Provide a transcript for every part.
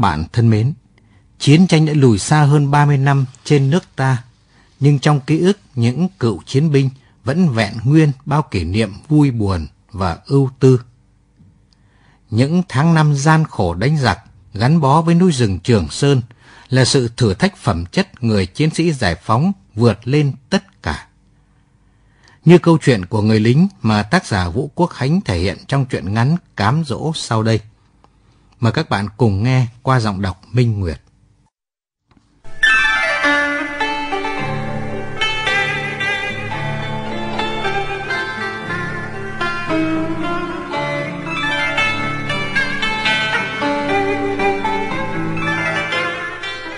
Bạn thân mến, chiến tranh đã lùi xa hơn 30 năm trên nước ta, nhưng trong ký ức những cựu chiến binh vẫn vẹn nguyên bao kỷ niệm vui buồn và ưu tư. Những tháng năm gian khổ đánh giặc gắn bó với núi rừng Trường Sơn là sự thử thách phẩm chất người chiến sĩ giải phóng vượt lên tất cả. Như câu chuyện của người lính mà tác giả Vũ Quốc Khánh thể hiện trong truyện ngắn Cám Dỗ sau đây. Mời các bạn cùng nghe qua giọng đọc Minh Nguyệt.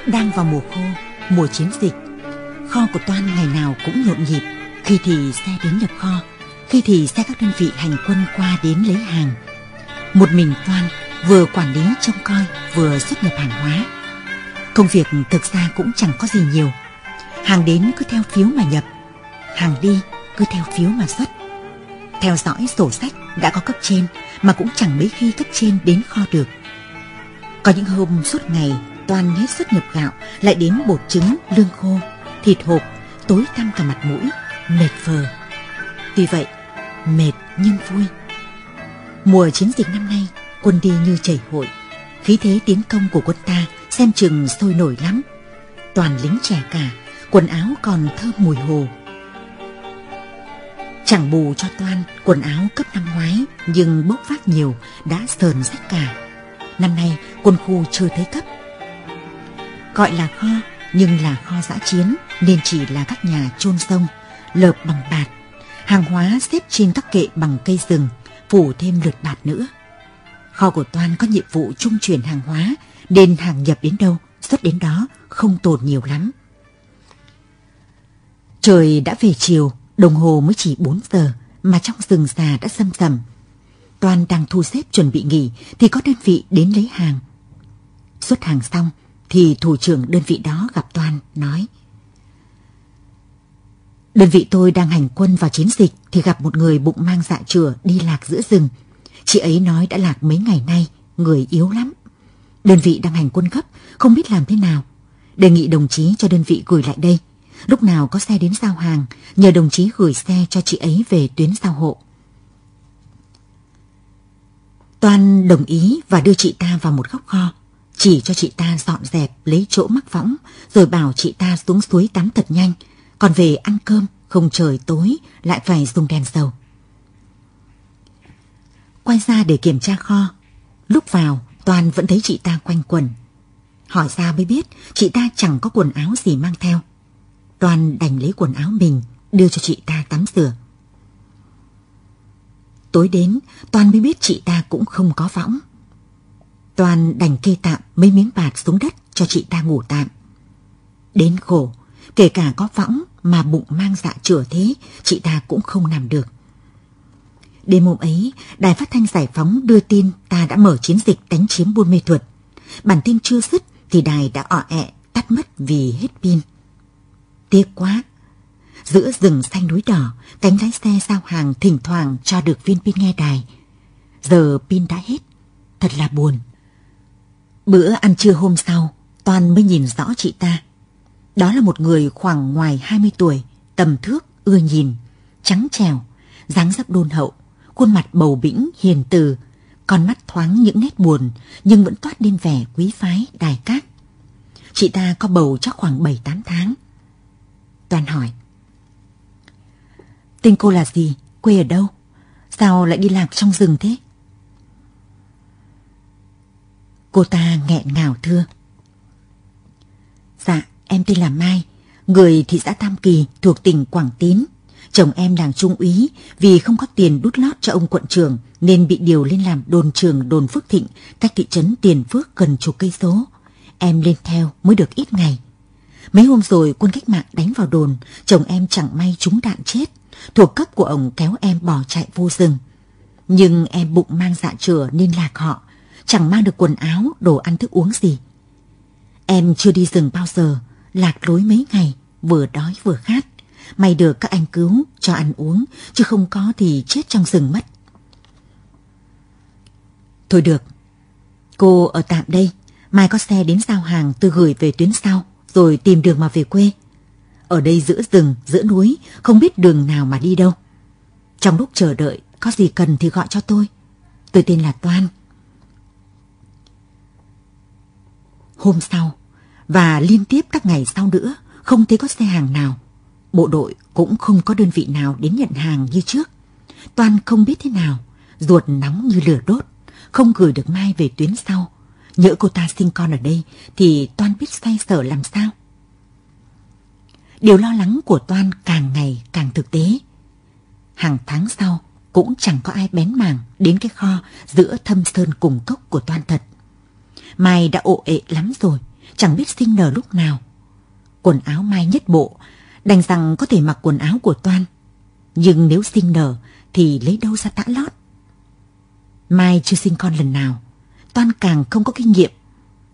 Đang vào mùa khô, mùa chiến dịch, kho của Toan ngày nào cũng nhộn nhịp. Khi thì xe đến nhập kho, khi thì xe các đơn vị hành quân qua đến lấy hàng. Một mình Toan vừa quản lý trông coi vừa xuất nhập hàng hóa. Công việc thực ra cũng chẳng có gì nhiều. Hàng đến cứ theo phiếu mà nhập, hàng đi cứ theo phiếu mà xuất. Theo dõi sổ sách đã có cấp trên mà cũng chẳng mấy khi cấp trên đến kho được. Có những hôm suốt ngày toàn hết xuất nhập gạo lại đến bột trứng, lương khô, thịt hộp, tối tăm cả mặt mũi, mệt phờ. Tuy vậy, mệt nhưng vui. Mùa chiến dịch năm nay quân đi như chảy hội. Khí thế tiến công của quân ta xem chừng sôi nổi lắm. Toàn lính trẻ cả, quần áo còn thơm mùi hồ. Chẳng bù cho Toan quần áo cấp năm ngoái nhưng bốc vác nhiều đã sờn rách cả. Năm nay quân khu chưa thấy cấp. Gọi là kho nhưng là kho giã chiến nên chỉ là các nhà chôn sông, lợp bằng bạt. Hàng hóa xếp trên các kệ bằng cây rừng, phủ thêm lượt bạt nữa. Kho của Toan có nhiệm vụ trung chuyển hàng hóa, nên hàng nhập đến đâu, xuất đến đó, không tồn nhiều lắm. Trời đã về chiều, đồng hồ mới chỉ 4 giờ, mà trong rừng già đã sâm sầm. Toan đang thu xếp chuẩn bị nghỉ, thì có đơn vị đến lấy hàng. Xuất hàng xong, thì thủ trưởng đơn vị đó gặp Toan, nói. Đơn vị tôi đang hành quân vào chiến dịch thì gặp một người bụng mang dạ chửa đi lạc giữa rừng. Chị ấy nói đã lạc mấy ngày nay, người yếu lắm. Đơn vị đang hành quân gấp, không biết làm thế nào. Đề nghị đồng chí cho đơn vị gửi lại đây. Lúc nào có xe đến giao hàng, nhờ đồng chí gửi xe cho chị ấy về tuyến giao hộ. toàn đồng ý và đưa chị ta vào một góc kho, chỉ cho chị ta dọn dẹp lấy chỗ mắc võng, rồi bảo chị ta xuống suối tắm thật nhanh, còn về ăn cơm không trời tối lại phải dùng đèn dầu quay ra để kiểm tra kho. Lúc vào, Toàn vẫn thấy chị ta quanh quần. Hỏi ra mới biết chị ta chẳng có quần áo gì mang theo. Toàn đành lấy quần áo mình đưa cho chị ta tắm rửa. Tối đến, Toàn mới biết chị ta cũng không có võng. Toàn đành kê tạm mấy miếng bạt xuống đất cho chị ta ngủ tạm. Đến khổ, kể cả có võng mà bụng mang dạ chửa thế, chị ta cũng không nằm được. Đêm hôm ấy, Đài Phát thanh Giải phóng đưa tin ta đã mở chiến dịch đánh chiếm Buôn Mê Thuột. Bản tin chưa dứt thì đài đã ọ ẹ tắt mất vì hết pin. Tiếc quá! Giữa rừng xanh núi đỏ, cánh lái xe giao hàng thỉnh thoảng cho được viên pin nghe đài. Giờ pin đã hết, thật là buồn. Bữa ăn trưa hôm sau, Toàn mới nhìn rõ chị ta. Đó là một người khoảng ngoài 20 tuổi, tầm thước, ưa nhìn, trắng trèo, dáng dấp đôn hậu, khuôn mặt bầu bĩnh, hiền từ, con mắt thoáng những nét buồn nhưng vẫn toát lên vẻ quý phái, đài cát. Chị ta có bầu chắc khoảng 7-8 tháng. Toàn hỏi. Tên cô là gì? Quê ở đâu? Sao lại đi lạc trong rừng thế? Cô ta nghẹn ngào thưa. Dạ, em tên là Mai, người thị xã Tam Kỳ thuộc tỉnh Quảng Tín. Chồng em làng trung úy vì không có tiền đút lót cho ông quận trưởng nên bị điều lên làm đồn trưởng đồn Phước Thịnh cách thị trấn Tiền Phước gần chục cây số. Em lên theo mới được ít ngày. Mấy hôm rồi quân cách mạng đánh vào đồn, chồng em chẳng may trúng đạn chết. Thuộc cấp của ông kéo em bỏ chạy vô rừng. Nhưng em bụng mang dạ chửa nên lạc họ, chẳng mang được quần áo, đồ ăn thức uống gì. Em chưa đi rừng bao giờ, lạc lối mấy ngày, vừa đói vừa khát. May được các anh cứu, cho ăn uống, chứ không có thì chết trong rừng mất. Thôi được, cô ở tạm đây, mai có xe đến giao hàng tôi gửi về tuyến sau, rồi tìm đường mà về quê. Ở đây giữa rừng, giữa núi, không biết đường nào mà đi đâu. Trong lúc chờ đợi, có gì cần thì gọi cho tôi. Tôi tên là Toan. Hôm sau, và liên tiếp các ngày sau nữa, không thấy có xe hàng nào. Bộ đội cũng không có đơn vị nào đến nhận hàng như trước. Toan không biết thế nào, ruột nóng như lửa đốt, không gửi được Mai về tuyến sau. Nhỡ cô ta sinh con ở đây thì Toan biết say sở làm sao. Điều lo lắng của Toan càng ngày càng thực tế. Hàng tháng sau cũng chẳng có ai bén mảng đến cái kho giữa thâm sơn cùng cốc của Toan thật. Mai đã ộ ệ lắm rồi, chẳng biết sinh nở lúc nào. Quần áo Mai nhất bộ, đành rằng có thể mặc quần áo của Toan. Nhưng nếu sinh nở thì lấy đâu ra tã lót. Mai chưa sinh con lần nào, Toan càng không có kinh nghiệm.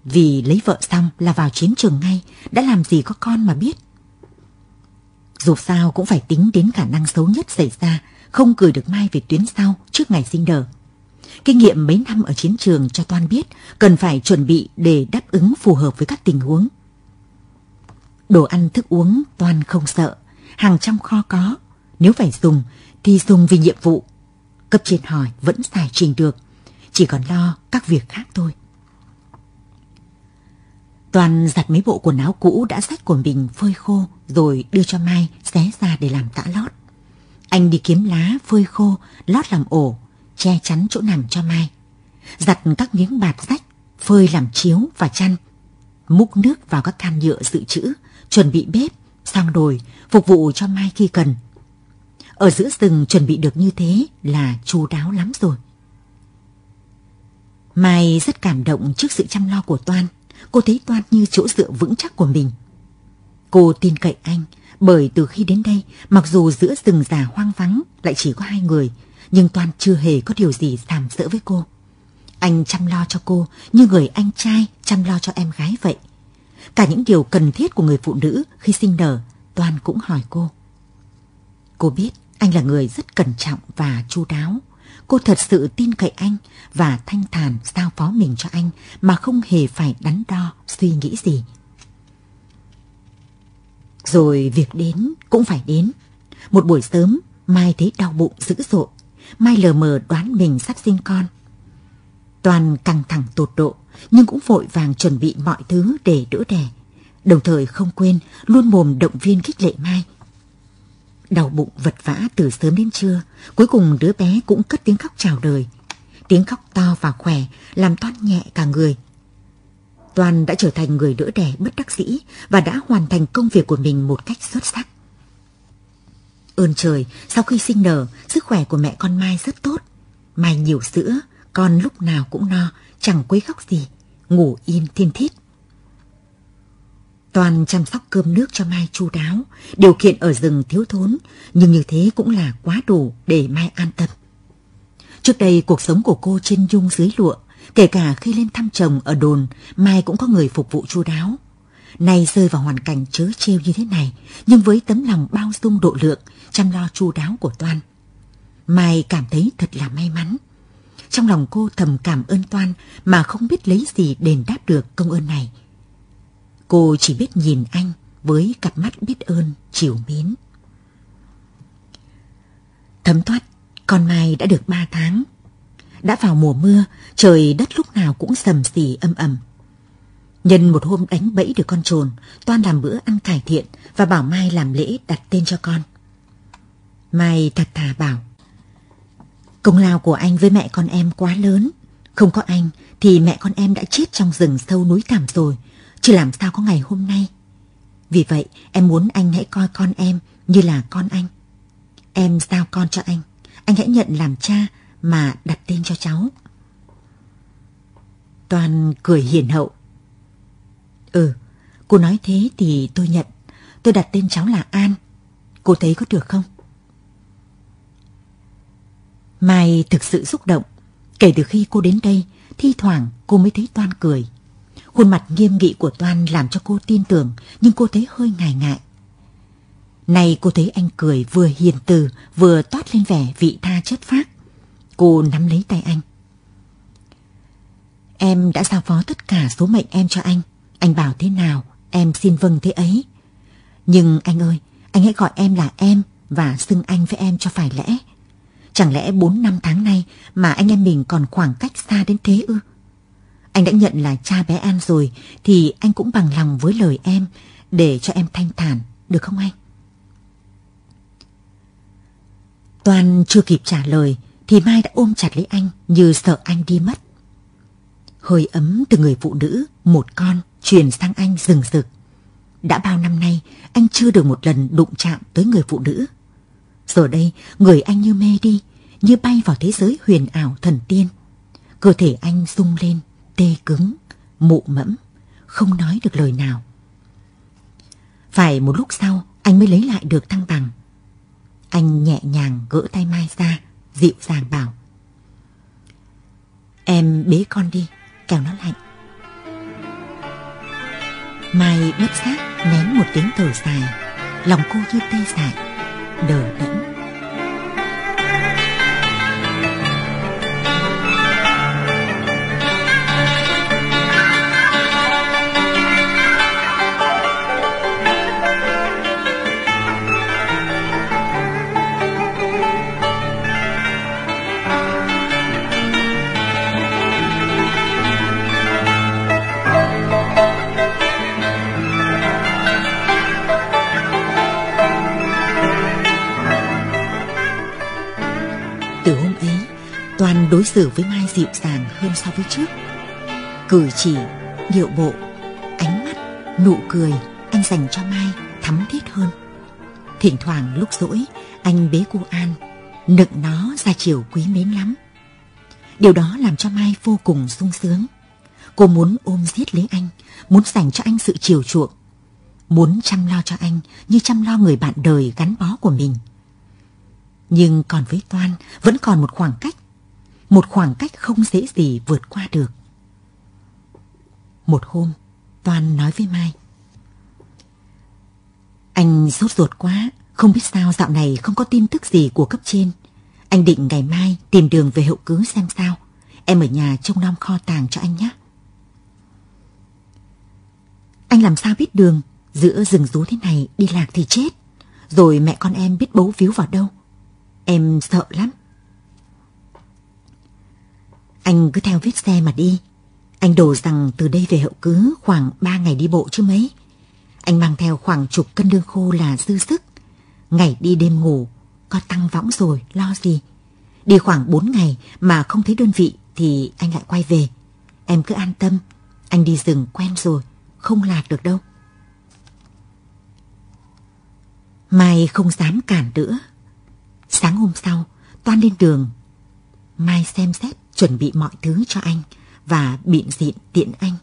Vì lấy vợ xong là vào chiến trường ngay, đã làm gì có con mà biết. Dù sao cũng phải tính đến khả năng xấu nhất xảy ra, không gửi được Mai về tuyến sau trước ngày sinh nở. Kinh nghiệm mấy năm ở chiến trường cho Toan biết cần phải chuẩn bị để đáp ứng phù hợp với các tình huống. Đồ ăn thức uống toàn không sợ, hàng trong kho có, nếu phải dùng thì dùng vì nhiệm vụ. Cấp trên hỏi vẫn giải trình được, chỉ còn lo các việc khác thôi. Toàn giặt mấy bộ quần áo cũ đã rách của mình phơi khô rồi đưa cho Mai xé ra để làm tã lót. Anh đi kiếm lá phơi khô, lót làm ổ, che chắn chỗ nằm cho Mai. Giặt các miếng bạt rách, phơi làm chiếu và chăn. Múc nước vào các can nhựa dự trữ, chuẩn bị bếp, sang đồi, phục vụ cho Mai khi cần. Ở giữa rừng chuẩn bị được như thế là chu đáo lắm rồi. Mai rất cảm động trước sự chăm lo của Toan. Cô thấy Toan như chỗ dựa vững chắc của mình. Cô tin cậy anh, bởi từ khi đến đây, mặc dù giữa rừng già hoang vắng lại chỉ có hai người, nhưng Toan chưa hề có điều gì sàm sỡ với cô. Anh chăm lo cho cô như người anh trai chăm lo cho em gái vậy. Cả những điều cần thiết của người phụ nữ khi sinh nở, Toan cũng hỏi cô. Cô biết anh là người rất cẩn trọng và chu đáo. Cô thật sự tin cậy anh và thanh thản giao phó mình cho anh mà không hề phải đắn đo suy nghĩ gì. Rồi việc đến cũng phải đến. Một buổi sớm, Mai thấy đau bụng dữ dội. Mai lờ mờ đoán mình sắp sinh con. Toàn căng thẳng tột độ, nhưng cũng vội vàng chuẩn bị mọi thứ để đỡ đẻ. Đồng thời không quên luôn mồm động viên khích lệ Mai. Đau bụng vật vã từ sớm đến trưa, cuối cùng đứa bé cũng cất tiếng khóc chào đời. Tiếng khóc to và khỏe làm toan nhẹ cả người. Toàn đã trở thành người đỡ đẻ bất đắc dĩ và đã hoàn thành công việc của mình một cách xuất sắc. Ơn trời, sau khi sinh nở, sức khỏe của mẹ con Mai rất tốt. Mai nhiều sữa, con lúc nào cũng no, chẳng quấy khóc gì, ngủ im thiên thiết. Toàn chăm sóc cơm nước cho Mai chu đáo, điều kiện ở rừng thiếu thốn, nhưng như thế cũng là quá đủ để Mai an tâm. Trước đây cuộc sống của cô trên dung dưới lụa, kể cả khi lên thăm chồng ở đồn, Mai cũng có người phục vụ chu đáo. Nay rơi vào hoàn cảnh chớ trêu như thế này, nhưng với tấm lòng bao dung độ lượng, chăm lo chu đáo của Toàn, Mai cảm thấy thật là may mắn. Trong lòng cô thầm cảm ơn Toan mà không biết lấy gì đền đáp được công ơn này. Cô chỉ biết nhìn anh với cặp mắt biết ơn, chiều mến. Thấm thoát, con Mai đã được ba tháng. Đã vào mùa mưa, trời đất lúc nào cũng sầm xì âm ầm. Nhân một hôm đánh bẫy được con trồn, Toan làm bữa ăn cải thiện và bảo Mai làm lễ đặt tên cho con. Mai thật thà bảo. Công lao của anh với mẹ con em quá lớn. Không có anh thì mẹ con em đã chết trong rừng sâu núi thẳm rồi. Chứ làm sao có ngày hôm nay. Vì vậy em muốn anh hãy coi con em như là con anh. Em giao con cho anh. Anh hãy nhận làm cha mà đặt tên cho cháu. Toàn cười hiền hậu. Ừ, cô nói thế thì tôi nhận. Tôi đặt tên cháu là An. Cô thấy có được không? Mai thực sự xúc động. Kể từ khi cô đến đây, thi thoảng cô mới thấy Toan cười. Khuôn mặt nghiêm nghị của Toan làm cho cô tin tưởng, nhưng cô thấy hơi ngại ngại. Này cô thấy anh cười vừa hiền từ, vừa toát lên vẻ vị tha chất phác. Cô nắm lấy tay anh. Em đã giao phó tất cả số mệnh em cho anh. Anh bảo thế nào, em xin vâng thế ấy. Nhưng anh ơi, anh hãy gọi em là em và xưng anh với em cho phải lẽ. Chẳng lẽ 4 năm tháng nay mà anh em mình còn khoảng cách xa đến thế ư? Anh đã nhận là cha bé An rồi thì anh cũng bằng lòng với lời em để cho em thanh thản, được không anh? Toàn chưa kịp trả lời thì Mai đã ôm chặt lấy anh như sợ anh đi mất. Hơi ấm từ người phụ nữ, một con, truyền sang anh rừng rực. Đã bao năm nay, anh chưa được một lần đụng chạm tới người phụ nữ. Giờ đây, người anh như mê đi, như bay vào thế giới huyền ảo thần tiên. Cơ thể anh rung lên, tê cứng, mụ mẫm, không nói được lời nào. Phải một lúc sau, anh mới lấy lại được thăng bằng. Anh nhẹ nhàng gỡ tay Mai ra, dịu dàng bảo. Em bế con đi, kéo nó lạnh. Mai bất giác nén một tiếng thở dài, lòng cô như tê dại, đờ đẫn. Đối xử với Mai dịu dàng hơn so với trước. Cử chỉ, điệu bộ, ánh mắt, nụ cười anh dành cho Mai thắm thiết hơn. Thỉnh thoảng lúc rỗi, anh bế cô An, nựng nó ra chiều quý mến lắm. Điều đó làm cho Mai vô cùng sung sướng. Cô muốn ôm giết lấy anh, muốn dành cho anh sự chiều chuộng, muốn chăm lo cho anh như chăm lo người bạn đời gắn bó của mình. Nhưng còn với Toan vẫn còn một khoảng cách một khoảng cách không dễ gì vượt qua được. Một hôm, Toan nói với Mai. Anh sốt ruột quá, không biết sao dạo này không có tin tức gì của cấp trên. Anh định ngày mai tìm đường về hậu cứ xem sao. Em ở nhà trông nom kho tàng cho anh nhé. Anh làm sao biết đường, giữa rừng rú thế này đi lạc thì chết. Rồi mẹ con em biết bấu víu vào đâu. Em sợ lắm. Anh cứ theo vết xe mà đi. Anh đổ rằng từ đây về hậu cứ khoảng 3 ngày đi bộ chứ mấy. Anh mang theo khoảng chục cân lương khô là dư sức. Ngày đi đêm ngủ, có tăng võng rồi, lo gì. Đi khoảng 4 ngày mà không thấy đơn vị thì anh lại quay về. Em cứ an tâm, anh đi rừng quen rồi, không lạc được đâu. Mai không dám cản nữa. Sáng hôm sau, Toan lên đường. Mai xem xét chuẩn bị mọi thứ cho anh và biện diện tiện anh.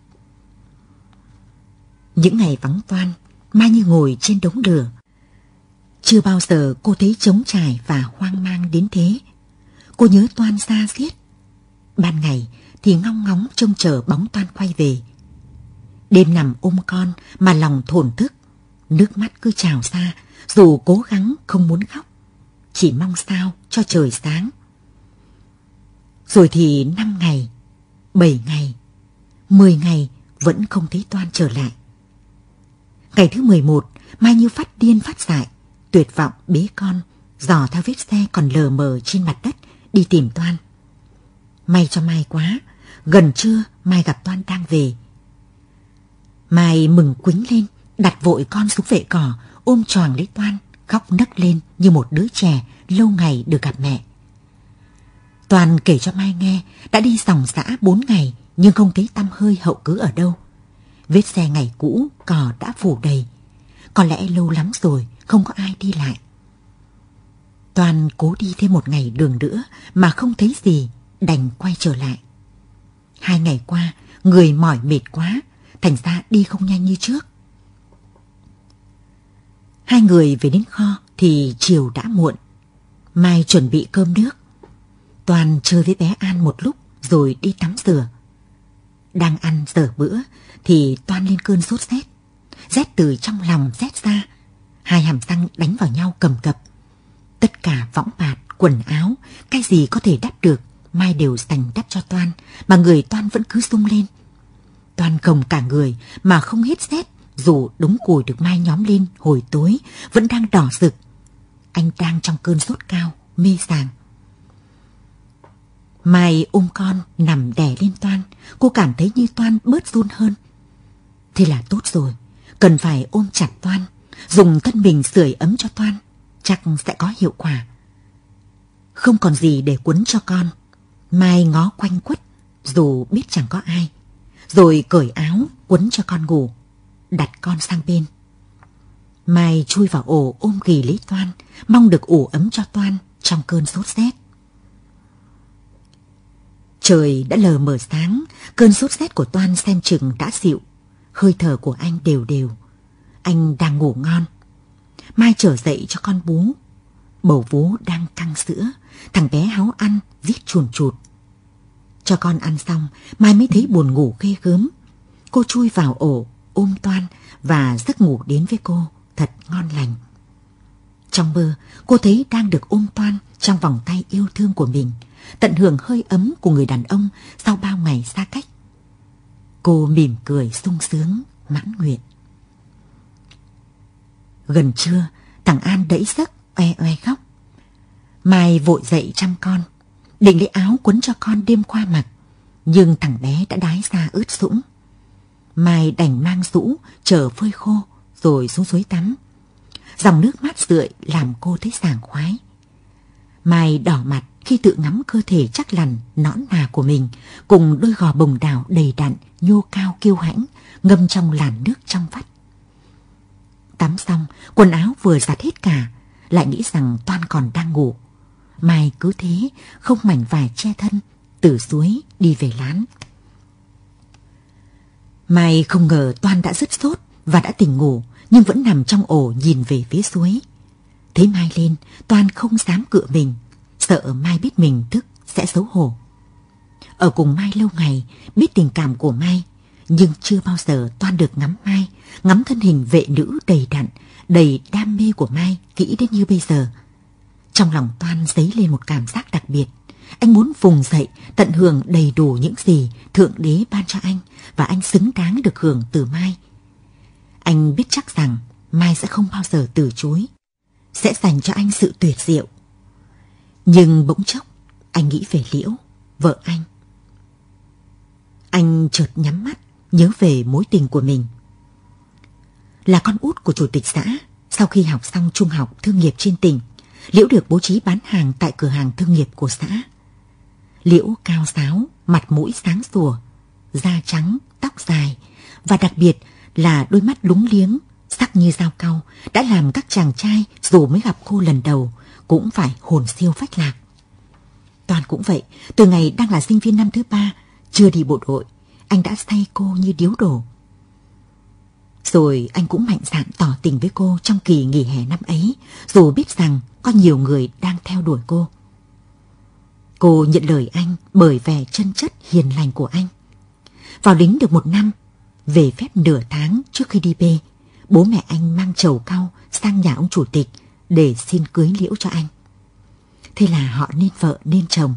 Những ngày vắng toan, Mai như ngồi trên đống lửa. Chưa bao giờ cô thấy trống trải và hoang mang đến thế. Cô nhớ toan xa xiết. Ban ngày thì ngong ngóng trông chờ bóng toan quay về. Đêm nằm ôm con mà lòng thổn thức, nước mắt cứ trào ra dù cố gắng không muốn khóc. Chỉ mong sao cho trời sáng rồi thì 5 ngày, 7 ngày, 10 ngày vẫn không thấy Toan trở lại. Ngày thứ 11, Mai như phát điên phát dại, tuyệt vọng bế con, dò theo vết xe còn lờ mờ trên mặt đất đi tìm Toan. May cho Mai quá, gần trưa Mai gặp Toan đang về. Mai mừng quính lên, đặt vội con xuống vệ cỏ, ôm tròn lấy Toan, khóc nấc lên như một đứa trẻ lâu ngày được gặp mẹ. Toàn kể cho Mai nghe đã đi sòng xã bốn ngày nhưng không thấy tăm hơi hậu cứ ở đâu. Vết xe ngày cũ cỏ đã phủ đầy. Có lẽ lâu lắm rồi không có ai đi lại. Toàn cố đi thêm một ngày đường nữa mà không thấy gì, đành quay trở lại. Hai ngày qua, người mỏi mệt quá, thành ra đi không nhanh như trước. Hai người về đến kho thì chiều đã muộn. Mai chuẩn bị cơm nước. Toàn chơi với bé An một lúc rồi đi tắm rửa. Đang ăn dở bữa thì Toàn lên cơn sốt rét. Rét từ trong lòng rét ra. Hai hàm răng đánh vào nhau cầm cập. Tất cả võng bạt, quần áo, cái gì có thể đắp được, Mai đều dành đắp cho Toan, mà người Toan vẫn cứ sung lên. Toan gồng cả người mà không hết rét, dù đống củi được Mai nhóm lên hồi tối, vẫn đang đỏ rực. Anh đang trong cơn sốt cao, mê sàng. Mai ôm con nằm đè lên Toan, cô cảm thấy như Toan bớt run hơn. Thế là tốt rồi, cần phải ôm chặt Toan, dùng thân mình sưởi ấm cho Toan, chắc sẽ có hiệu quả. Không còn gì để quấn cho con, Mai ngó quanh quất, dù biết chẳng có ai, rồi cởi áo quấn cho con ngủ, đặt con sang bên. Mai chui vào ổ ôm ghì lấy Toan, mong được ủ ấm cho Toan trong cơn sốt rét. Trời đã lờ mờ sáng, cơn sốt rét của Toan xem chừng đã dịu, hơi thở của anh đều đều. Anh đang ngủ ngon. Mai trở dậy cho con bú. Bầu vú đang căng sữa, thằng bé háo ăn, rít chuồn chụt. Cho con ăn xong, Mai mới thấy buồn ngủ ghê gớm. Cô chui vào ổ, ôm Toan và giấc ngủ đến với cô thật ngon lành. Trong mơ, cô thấy đang được ôm Toan trong vòng tay yêu thương của mình, tận hưởng hơi ấm của người đàn ông sau bao ngày xa cách. Cô mỉm cười sung sướng, mãn nguyện. Gần trưa, thằng An đẫy giấc, oe oe khóc. Mai vội dậy chăm con, định lấy áo quấn cho con đêm qua mặc, nhưng thằng bé đã đái ra ướt sũng. Mai đành mang rũ, chờ phơi khô, rồi xuống suối tắm. Dòng nước mát rượi làm cô thấy sảng khoái. Mai đỏ mặt khi tự ngắm cơ thể chắc lằn, nõn nà của mình, cùng đôi gò bồng đào đầy đặn, nhô cao kiêu hãnh, ngâm trong làn nước trong vắt. Tắm xong, quần áo vừa giặt hết cả, lại nghĩ rằng Toan còn đang ngủ. Mai cứ thế, không mảnh vải che thân, từ suối đi về lán. Mai không ngờ Toan đã rất sốt và đã tỉnh ngủ, nhưng vẫn nằm trong ổ nhìn về phía suối. Thấy Mai lên, Toan không dám cựa mình, sợ Mai biết mình thức sẽ xấu hổ. Ở cùng Mai lâu ngày, biết tình cảm của Mai, nhưng chưa bao giờ Toan được ngắm Mai, ngắm thân hình vệ nữ đầy đặn, đầy đam mê của Mai kỹ đến như bây giờ. Trong lòng Toan dấy lên một cảm giác đặc biệt. Anh muốn vùng dậy, tận hưởng đầy đủ những gì Thượng Đế ban cho anh và anh xứng đáng được hưởng từ Mai. Anh biết chắc rằng Mai sẽ không bao giờ từ chối, sẽ dành cho anh sự tuyệt diệu. Nhưng bỗng chốc, anh nghĩ về Liễu, vợ anh. Anh chợt nhắm mắt, nhớ về mối tình của mình. Là con út của chủ tịch xã, sau khi học xong trung học thương nghiệp trên tỉnh, Liễu được bố trí bán hàng tại cửa hàng thương nghiệp của xã. Liễu cao sáo, mặt mũi sáng sủa, da trắng, tóc dài và đặc biệt là đôi mắt lúng liếng, như dao cau đã làm các chàng trai dù mới gặp cô lần đầu cũng phải hồn siêu phách lạc. Toàn cũng vậy, từ ngày đang là sinh viên năm thứ ba, chưa đi bộ đội, anh đã say cô như điếu đổ. Rồi anh cũng mạnh dạn tỏ tình với cô trong kỳ nghỉ hè năm ấy, dù biết rằng có nhiều người đang theo đuổi cô. Cô nhận lời anh bởi vẻ chân chất hiền lành của anh. Vào lính được một năm, về phép nửa tháng trước khi đi bê, bố mẹ anh mang chầu cao sang nhà ông chủ tịch để xin cưới liễu cho anh. Thế là họ nên vợ nên chồng.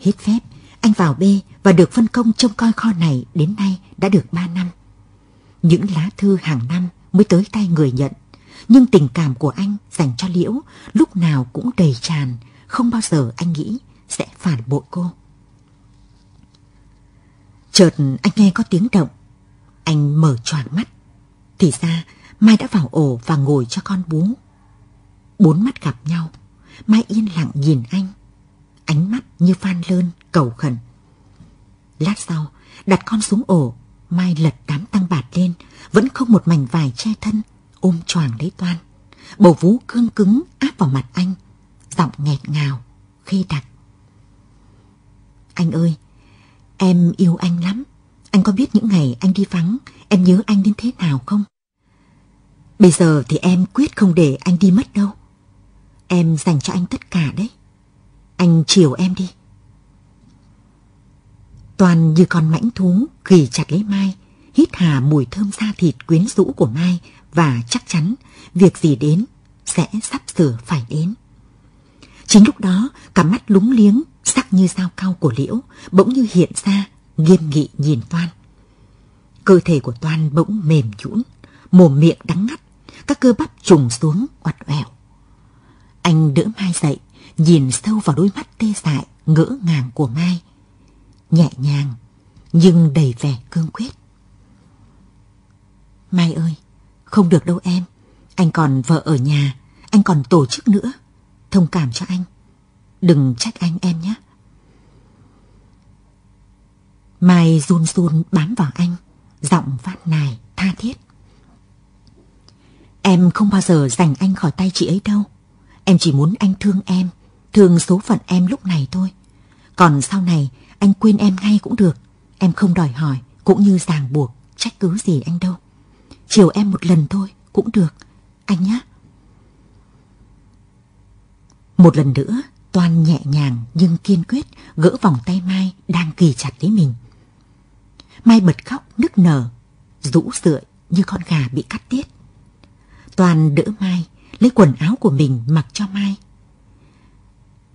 Hết phép, anh vào bê và được phân công trông coi kho này đến nay đã được 3 năm. Những lá thư hàng năm mới tới tay người nhận, nhưng tình cảm của anh dành cho Liễu lúc nào cũng đầy tràn, không bao giờ anh nghĩ sẽ phản bội cô. Chợt anh nghe có tiếng động, anh mở choàng mắt. Thì ra Mai đã vào ổ và ngồi cho con bú. Bốn mắt gặp nhau, Mai yên lặng nhìn anh. Ánh mắt như phan lơn, cầu khẩn. Lát sau, đặt con xuống ổ, Mai lật đám tăng bạt lên, vẫn không một mảnh vải che thân, ôm choàng lấy toan. Bầu vú cương cứng áp vào mặt anh, giọng nghẹt ngào, khi đặt. Anh ơi, em yêu anh lắm. Anh có biết những ngày anh đi vắng, em nhớ anh đến thế nào không? Bây giờ thì em quyết không để anh đi mất đâu. Em dành cho anh tất cả đấy. Anh chiều em đi. Toàn như con mãnh thú khỉ chặt lấy Mai, hít hà mùi thơm da thịt quyến rũ của Mai và chắc chắn việc gì đến sẽ sắp sửa phải đến. Chính lúc đó, cả mắt lúng liếng, sắc như dao cao của Liễu, bỗng như hiện ra, nghiêm nghị nhìn Toan. Cơ thể của Toan bỗng mềm nhũn, mồm miệng đắng ngắt, các cơ bắp trùng xuống oặt oẹo. Anh đỡ Mai dậy, nhìn sâu vào đôi mắt tê dại, ngỡ ngàng của Mai. Nhẹ nhàng, nhưng đầy vẻ cương quyết. Mai ơi, không được đâu em. Anh còn vợ ở nhà, anh còn tổ chức nữa. Thông cảm cho anh. Đừng trách anh em nhé. Mai run run bám vào anh, giọng phát nài, tha thiết. Em không bao giờ giành anh khỏi tay chị ấy đâu. Em chỉ muốn anh thương em, thương số phận em lúc này thôi. Còn sau này anh quên em ngay cũng được. Em không đòi hỏi, cũng như ràng buộc, trách cứ gì anh đâu. Chiều em một lần thôi, cũng được. Anh nhé. Một lần nữa, Toan nhẹ nhàng nhưng kiên quyết gỡ vòng tay Mai đang kỳ chặt lấy mình. Mai bật khóc nức nở, rũ rượi như con gà bị cắt tiết. Toàn đỡ Mai, lấy quần áo của mình mặc cho Mai.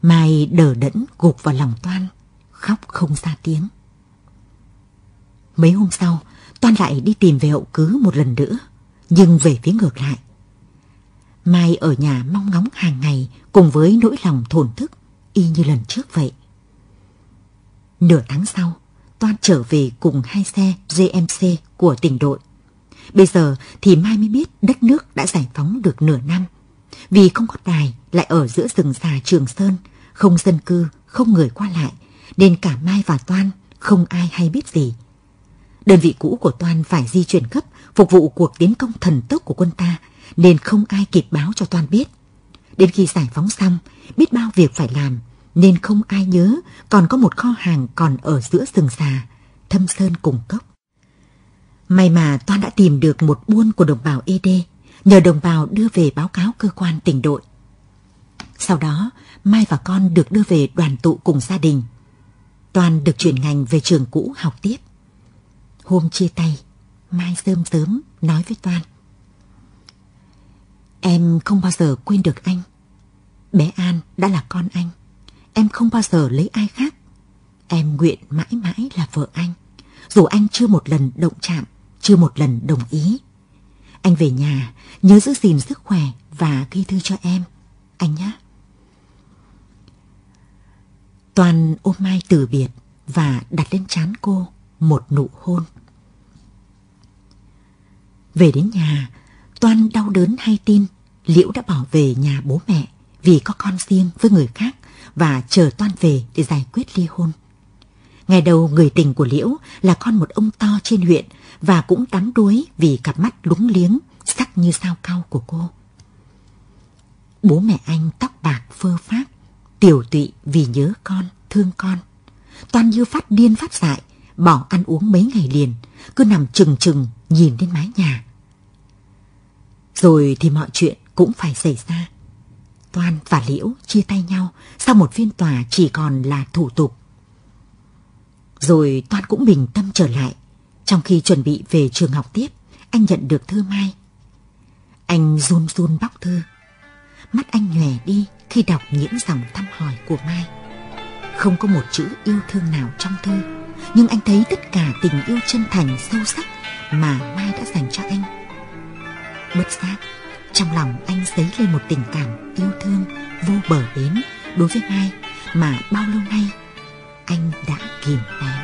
Mai đờ đẫn gục vào lòng Toan, khóc không ra tiếng. Mấy hôm sau, Toan lại đi tìm về hậu cứ một lần nữa, nhưng về phía ngược lại. Mai ở nhà mong ngóng hàng ngày cùng với nỗi lòng thổn thức, y như lần trước vậy. Nửa tháng sau, Toan trở về cùng hai xe GMC của tỉnh đội. Bây giờ thì Mai mới biết đất nước đã giải phóng được nửa năm. Vì không có đài lại ở giữa rừng già Trường Sơn, không dân cư, không người qua lại, nên cả Mai và Toan không ai hay biết gì. Đơn vị cũ của Toan phải di chuyển gấp phục vụ cuộc tiến công thần tốc của quân ta, nên không ai kịp báo cho Toan biết. Đến khi giải phóng xong, biết bao việc phải làm, nên không ai nhớ còn có một kho hàng còn ở giữa rừng già, thâm sơn cùng cốc. May mà Toan đã tìm được một buôn của đồng bào ED, nhờ đồng bào đưa về báo cáo cơ quan tỉnh đội. Sau đó, Mai và con được đưa về đoàn tụ cùng gia đình. Toàn được chuyển ngành về trường cũ học tiếp. Hôm chia tay, Mai sớm sớm nói với Toan. Em không bao giờ quên được anh. Bé An đã là con anh. Em không bao giờ lấy ai khác. Em nguyện mãi mãi là vợ anh. Dù anh chưa một lần động chạm, chưa một lần đồng ý. Anh về nhà, nhớ giữ gìn sức khỏe và ghi thư cho em. Anh nhé. Toàn ôm Mai từ biệt và đặt lên trán cô một nụ hôn. Về đến nhà, Toan đau đớn hay tin Liễu đã bỏ về nhà bố mẹ vì có con riêng với người khác và chờ Toan về để giải quyết ly hôn. Ngày đầu người tình của Liễu là con một ông to trên huyện và cũng tắm đuối vì cặp mắt lúng liếng, sắc như sao cao của cô. Bố mẹ anh tóc bạc phơ phát, tiểu tụy vì nhớ con, thương con. Toan như phát điên phát dại, bỏ ăn uống mấy ngày liền, cứ nằm chừng chừng nhìn lên mái nhà. Rồi thì mọi chuyện cũng phải xảy ra. Toan và Liễu chia tay nhau sau một phiên tòa chỉ còn là thủ tục. Rồi Toan cũng bình tâm trở lại. Trong khi chuẩn bị về trường học tiếp, anh nhận được thư Mai. Anh run run bóc thư. Mắt anh nhòe đi khi đọc những dòng thăm hỏi của Mai. Không có một chữ yêu thương nào trong thư, nhưng anh thấy tất cả tình yêu chân thành sâu sắc mà Mai đã dành cho anh. Bất giác, trong lòng anh dấy lên một tình cảm yêu thương vô bờ bến đối với Mai mà bao lâu nay anh đã kìm nén.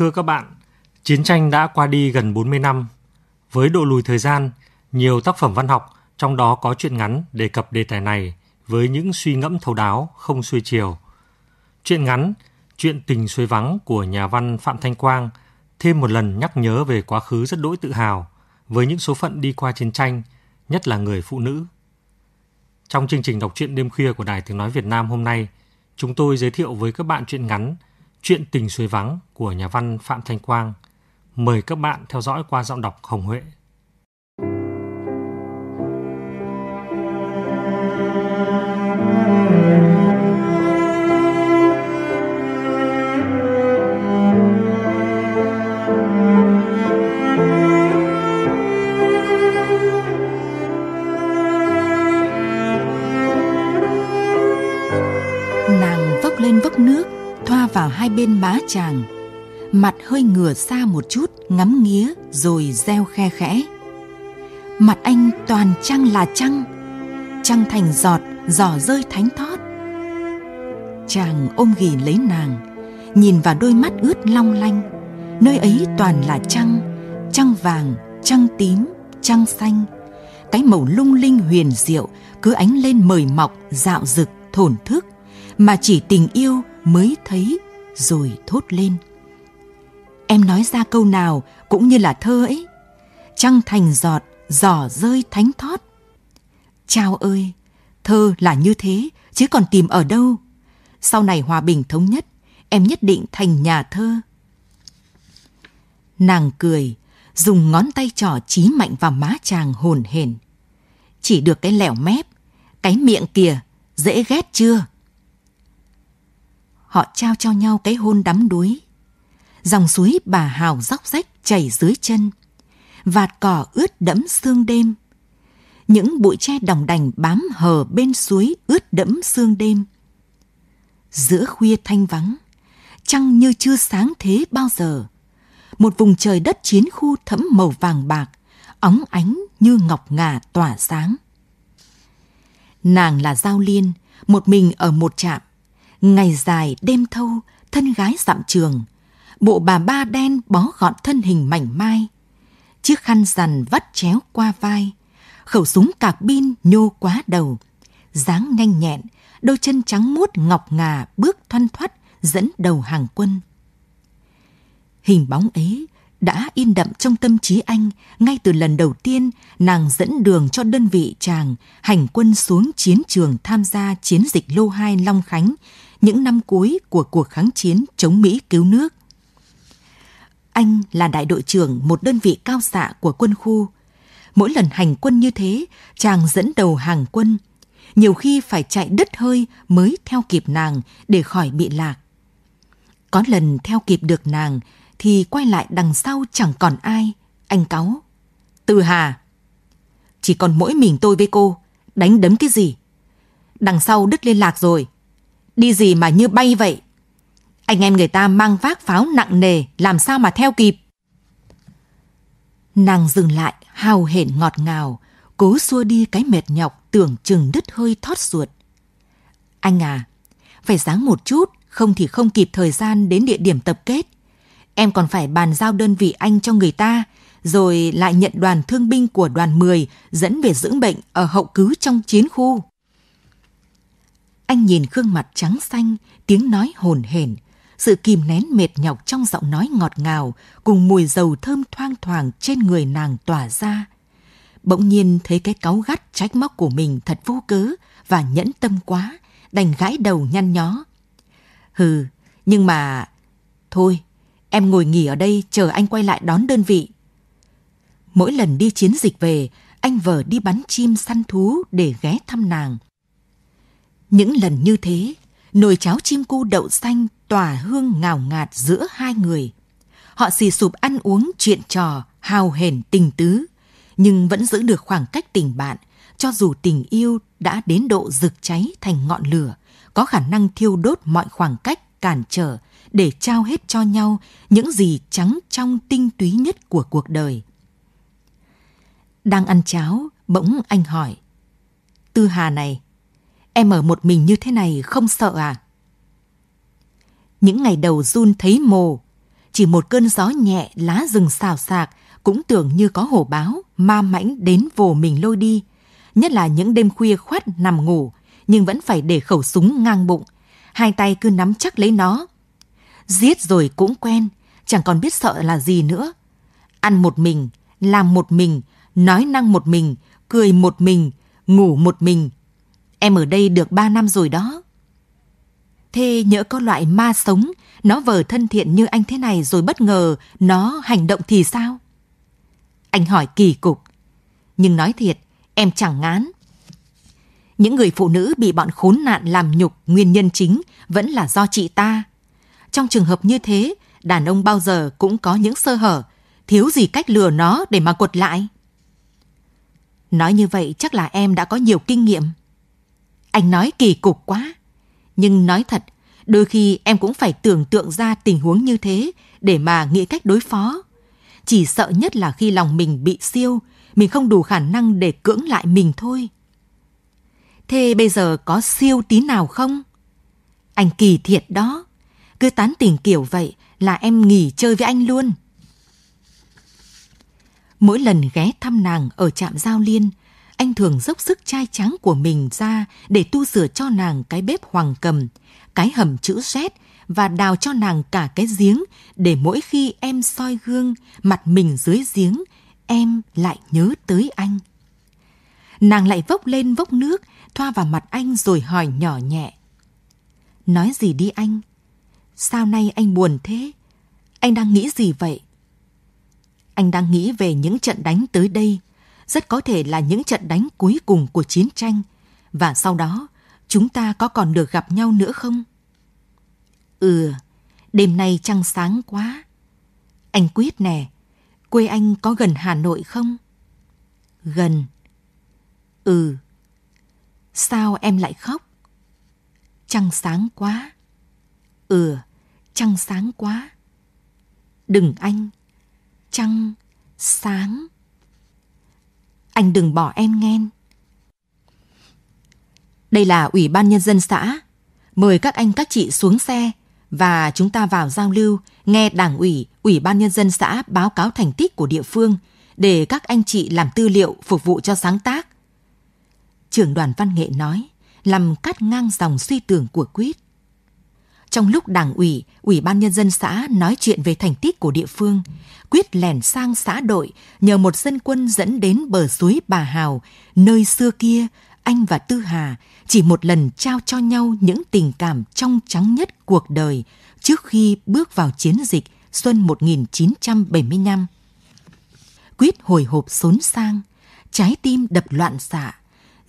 Thưa các bạn, chiến tranh đã qua đi gần 40 năm. Với độ lùi thời gian, nhiều tác phẩm văn học, trong đó có truyện ngắn đề cập đề tài này với những suy ngẫm thấu đáo, không xuôi chiều. Truyện ngắn Chuyện tình xuôi vắng của nhà văn Phạm Thanh Quang thêm một lần nhắc nhớ về quá khứ rất đỗi tự hào với những số phận đi qua chiến tranh, nhất là người phụ nữ. Trong chương trình đọc truyện đêm khuya của Đài Tiếng Nói Việt Nam hôm nay, chúng tôi giới thiệu với các bạn truyện ngắn Chuyện tình xuôi vắng của nhà văn Phạm Thanh Quang. Mời các bạn theo dõi qua giọng đọc Hồng Huệ. Vào hai bên má chàng. Mặt hơi ngửa xa một chút, ngắm nghía, rồi reo khe khẽ. Mặt anh toàn trăng là trăng trăng thành giọt, giỏ rơi thánh thót. Chàng ôm ghì lấy nàng, nhìn vào đôi mắt ướt long lanh. Nơi ấy toàn là trăng trăng vàng, trăng tím, trăng xanh. Cái màu lung linh huyền diệu cứ ánh lên mời mọc, dạo rực thổn thức, mà chỉ tình yêu mới thấy rồi thốt lên. Em nói ra câu nào cũng như là thơ ấy. Trăng thành giọt, giỏ rơi thánh thót. Chao ơi, thơ là như thế, chứ còn tìm ở đâu. Sau này hòa bình thống nhất, em nhất định thành nhà thơ. Nàng cười, dùng ngón tay trỏ chí mạnh vào má chàng hồn hển. Chỉ được cái lẻo mép, cái miệng kìa, dễ ghét chưa? Họ trao cho nhau cái hôn đắm đuối. Dòng suối bà hào róc rách chảy dưới chân, vạt cỏ ướt đẫm sương đêm. Những bụi tre đồng đành bám hờ bên suối ướt đẫm sương đêm. Giữa khuya thanh vắng, trăng như chưa sáng thế bao giờ. Một vùng trời đất chiến khu thẫm màu vàng bạc, óng ánh như ngọc ngà tỏa sáng. Nàng là Giao Liên, một mình ở một trạm Ngày dài đêm thâu, thân gái dặm trường, bộ bà ba đen bó gọn thân hình mảnh mai. Chiếc khăn rằn vắt chéo qua vai, khẩu súng cạc pin nhô quá đầu, dáng nhanh nhẹn, đôi chân trắng muốt ngọc ngà bước thoăn thoắt dẫn đầu hàng quân. Hình bóng ấy đã in đậm trong tâm trí anh ngay từ lần đầu tiên nàng dẫn đường cho đơn vị chàng hành quân xuống chiến trường tham gia chiến dịch Lô Hai Long Khánh những năm cuối của cuộc kháng chiến chống Mỹ cứu nước. Anh là đại đội trưởng một đơn vị cao xạ của quân khu. Mỗi lần hành quân như thế, chàng dẫn đầu hàng quân. Nhiều khi phải chạy đứt hơi mới theo kịp nàng để khỏi bị lạc. Có lần theo kịp được nàng thì quay lại đằng sau chẳng còn ai. Anh cáu. Từ Hà. Chỉ còn mỗi mình tôi với cô. Đánh đấm cái gì? Đằng sau đứt liên lạc rồi. Đi gì mà như bay vậy? Anh em người ta mang vác pháo nặng nề, làm sao mà theo kịp? Nàng dừng lại, hào hển ngọt ngào, cố xua đi cái mệt nhọc tưởng chừng đứt hơi thót ruột. Anh à, phải dáng một chút, không thì không kịp thời gian đến địa điểm tập kết. Em còn phải bàn giao đơn vị anh cho người ta, rồi lại nhận đoàn thương binh của đoàn 10 dẫn về dưỡng bệnh ở hậu cứ trong chiến khu. Anh nhìn gương mặt trắng xanh, tiếng nói hồn hển, sự kìm nén mệt nhọc trong giọng nói ngọt ngào cùng mùi dầu thơm thoang thoảng trên người nàng tỏa ra. Bỗng nhiên thấy cái cáu gắt trách móc của mình thật vô cớ và nhẫn tâm quá, đành gãi đầu nhăn nhó. Hừ, nhưng mà... Thôi, em ngồi nghỉ ở đây chờ anh quay lại đón đơn vị. Mỗi lần đi chiến dịch về, anh vợ đi bắn chim săn thú để ghé thăm nàng – những lần như thế, nồi cháo chim cu đậu xanh tỏa hương ngào ngạt giữa hai người. Họ xì sụp ăn uống chuyện trò, hào hển tình tứ, nhưng vẫn giữ được khoảng cách tình bạn, cho dù tình yêu đã đến độ rực cháy thành ngọn lửa, có khả năng thiêu đốt mọi khoảng cách cản trở để trao hết cho nhau những gì trắng trong tinh túy nhất của cuộc đời. Đang ăn cháo, bỗng anh hỏi. Tư Hà này, Em ở một mình như thế này không sợ à? Những ngày đầu run thấy mồ, chỉ một cơn gió nhẹ lá rừng xào xạc cũng tưởng như có hổ báo, ma mãnh đến vồ mình lôi đi. Nhất là những đêm khuya khoát nằm ngủ, nhưng vẫn phải để khẩu súng ngang bụng. Hai tay cứ nắm chắc lấy nó. Giết rồi cũng quen, chẳng còn biết sợ là gì nữa. Ăn một mình, làm một mình, nói năng một mình, cười một mình, ngủ một mình. Em ở đây được ba năm rồi đó. Thế nhỡ có loại ma sống, nó vờ thân thiện như anh thế này rồi bất ngờ nó hành động thì sao? Anh hỏi kỳ cục. Nhưng nói thiệt, em chẳng ngán. Những người phụ nữ bị bọn khốn nạn làm nhục nguyên nhân chính vẫn là do chị ta. Trong trường hợp như thế, đàn ông bao giờ cũng có những sơ hở, thiếu gì cách lừa nó để mà quật lại. Nói như vậy chắc là em đã có nhiều kinh nghiệm. Anh nói kỳ cục quá. Nhưng nói thật, đôi khi em cũng phải tưởng tượng ra tình huống như thế để mà nghĩ cách đối phó. Chỉ sợ nhất là khi lòng mình bị siêu, mình không đủ khả năng để cưỡng lại mình thôi. Thế bây giờ có siêu tí nào không? Anh kỳ thiệt đó. Cứ tán tỉnh kiểu vậy là em nghỉ chơi với anh luôn. Mỗi lần ghé thăm nàng ở trạm giao liên, anh thường dốc sức trai trắng của mình ra để tu sửa cho nàng cái bếp hoàng cầm, cái hầm chữ xét và đào cho nàng cả cái giếng để mỗi khi em soi gương, mặt mình dưới giếng, em lại nhớ tới anh. Nàng lại vốc lên vốc nước, thoa vào mặt anh rồi hỏi nhỏ nhẹ. Nói gì đi anh? Sao nay anh buồn thế? Anh đang nghĩ gì vậy? Anh đang nghĩ về những trận đánh tới đây, rất có thể là những trận đánh cuối cùng của chiến tranh, và sau đó chúng ta có còn được gặp nhau nữa không? Ừ, đêm nay trăng sáng quá. Anh Quyết nè, quê anh có gần Hà Nội không? Gần. Ừ. Sao em lại khóc? Trăng sáng quá. Ừ, trăng sáng quá. Đừng anh, trăng sáng. Anh đừng bỏ em nghe. Đây là Ủy ban Nhân dân xã. Mời các anh các chị xuống xe và chúng ta vào giao lưu, nghe Đảng ủy, Ủy ban Nhân dân xã báo cáo thành tích của địa phương để các anh chị làm tư liệu phục vụ cho sáng tác. Trưởng đoàn văn nghệ nói, làm cắt ngang dòng suy tưởng của quýt trong lúc đảng ủy, ủy ban nhân dân xã nói chuyện về thành tích của địa phương, Quyết lẻn sang xã đội nhờ một dân quân dẫn đến bờ suối Bà Hào, nơi xưa kia anh và Tư Hà chỉ một lần trao cho nhau những tình cảm trong trắng nhất cuộc đời trước khi bước vào chiến dịch xuân 1975. Quyết hồi hộp xốn sang, trái tim đập loạn xạ,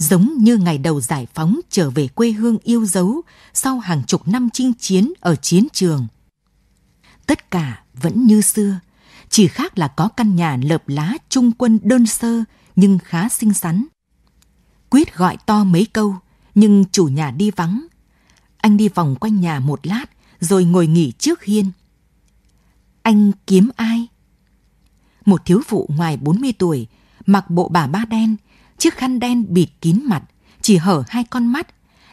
giống như ngày đầu giải phóng trở về quê hương yêu dấu sau hàng chục năm chinh chiến ở chiến trường. Tất cả vẫn như xưa, chỉ khác là có căn nhà lợp lá trung quân đơn sơ nhưng khá xinh xắn. Quyết gọi to mấy câu, nhưng chủ nhà đi vắng. Anh đi vòng quanh nhà một lát, rồi ngồi nghỉ trước hiên. Anh kiếm ai? Một thiếu phụ ngoài 40 tuổi, mặc bộ bà ba đen, chiếc khăn đen bịt kín mặt, chỉ hở hai con mắt,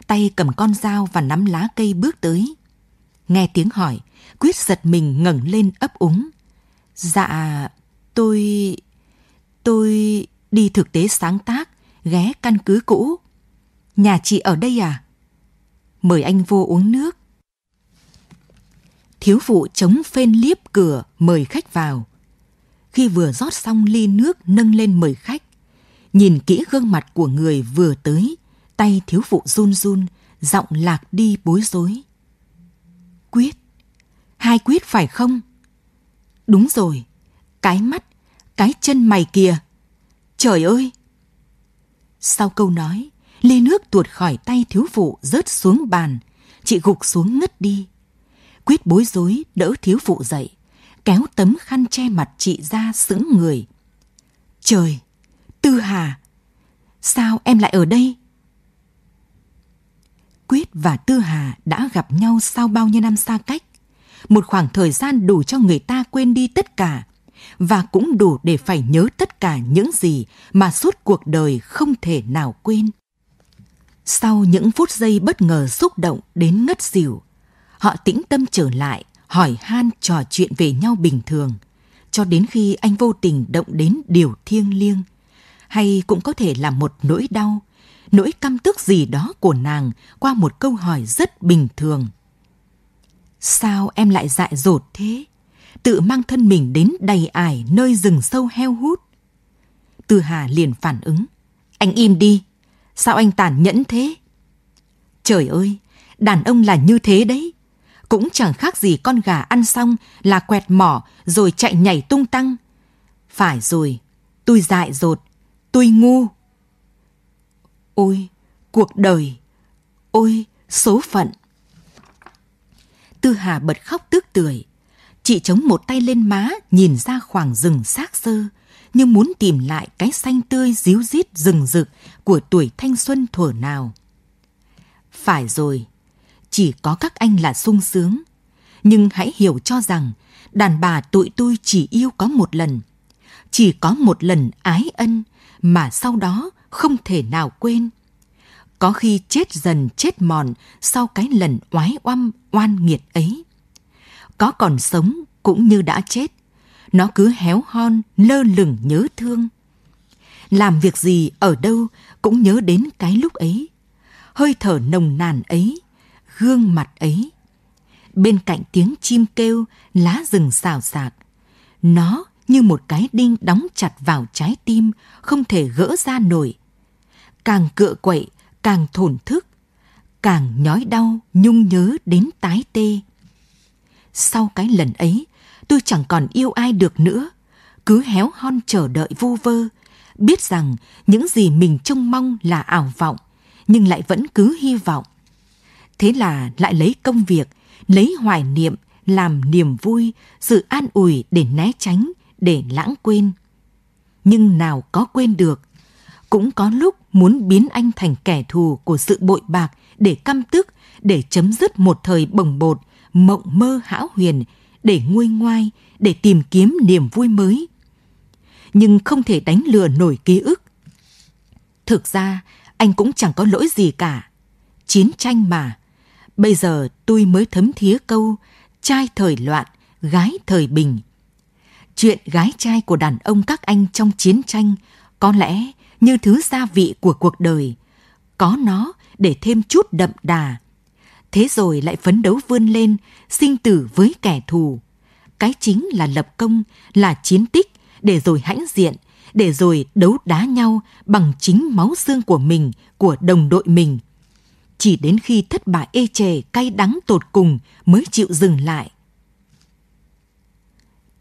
tay cầm con dao và nắm lá cây bước tới. Nghe tiếng hỏi, Quyết giật mình ngẩng lên ấp úng. Dạ, tôi... tôi đi thực tế sáng tác, ghé căn cứ cũ. Nhà chị ở đây à? Mời anh vô uống nước. Thiếu phụ chống phên liếp cửa mời khách vào. Khi vừa rót xong ly nước nâng lên mời khách, nhìn kỹ gương mặt của người vừa tới, tay thiếu phụ run run, giọng lạc đi bối rối. Quyết, hai quyết phải không? Đúng rồi, cái mắt, cái chân mày kìa. Trời ơi! Sau câu nói, ly nước tuột khỏi tay thiếu phụ rớt xuống bàn, chị gục xuống ngất đi. Quyết bối rối đỡ thiếu phụ dậy, kéo tấm khăn che mặt chị ra sững người. Trời, Tư Hà, sao em lại ở đây? Quyết và Tư Hà đã gặp nhau sau bao nhiêu năm xa cách. Một khoảng thời gian đủ cho người ta quên đi tất cả và cũng đủ để phải nhớ tất cả những gì mà suốt cuộc đời không thể nào quên. Sau những phút giây bất ngờ xúc động đến ngất xỉu, họ tĩnh tâm trở lại, hỏi han trò chuyện về nhau bình thường, cho đến khi anh vô tình động đến điều thiêng liêng, hay cũng có thể là một nỗi đau, nỗi căm tức gì đó của nàng qua một câu hỏi rất bình thường. Sao em lại dại dột thế? Tự mang thân mình đến đầy ải nơi rừng sâu heo hút. Từ Hà liền phản ứng. Anh im đi. Sao anh tàn nhẫn thế? Trời ơi, đàn ông là như thế đấy. Cũng chẳng khác gì con gà ăn xong là quẹt mỏ rồi chạy nhảy tung tăng. Phải rồi, tôi dại dột, tôi ngu. Ôi, cuộc đời, ôi, số phận. Tư Hà bật khóc tức tưởi. Chị chống một tay lên má nhìn ra khoảng rừng xác sơ như muốn tìm lại cái xanh tươi díu dít rừng rực của tuổi thanh xuân thuở nào. Phải rồi, chỉ có các anh là sung sướng. Nhưng hãy hiểu cho rằng đàn bà tụi tôi chỉ yêu có một lần. Chỉ có một lần ái ân mà sau đó không thể nào quên. Có khi chết dần chết mòn sau cái lần oái oăm oan nghiệt ấy. Có còn sống cũng như đã chết. Nó cứ héo hon, lơ lửng nhớ thương. Làm việc gì ở đâu cũng nhớ đến cái lúc ấy. Hơi thở nồng nàn ấy, gương mặt ấy. Bên cạnh tiếng chim kêu, lá rừng xào xạc. Nó như một cái đinh đóng chặt vào trái tim, không thể gỡ ra nổi. Càng cựa quậy, càng thổn thức, càng nhói đau, nhung nhớ đến tái tê. Sau cái lần ấy, tôi chẳng còn yêu ai được nữa, cứ héo hon chờ đợi vu vơ, biết rằng những gì mình trông mong là ảo vọng, nhưng lại vẫn cứ hy vọng. Thế là lại lấy công việc, lấy hoài niệm làm niềm vui, sự an ủi để né tránh, để lãng quên. Nhưng nào có quên được, cũng có lúc muốn biến anh thành kẻ thù của sự bội bạc để căm tức, để chấm dứt một thời bồng bột, mộng mơ hão huyền, để nguôi ngoai, để tìm kiếm niềm vui mới. Nhưng không thể đánh lừa nổi ký ức. Thực ra, anh cũng chẳng có lỗi gì cả. Chiến tranh mà. Bây giờ tôi mới thấm thía câu trai thời loạn, gái thời bình. Chuyện gái trai của đàn ông các anh trong chiến tranh có lẽ như thứ gia vị của cuộc đời. Có nó để thêm chút đậm đà. Thế rồi lại phấn đấu vươn lên, sinh tử với kẻ thù. Cái chính là lập công, là chiến tích, để rồi hãnh diện, để rồi đấu đá nhau bằng chính máu xương của mình, của đồng đội mình. Chỉ đến khi thất bại ê chề cay đắng tột cùng mới chịu dừng lại.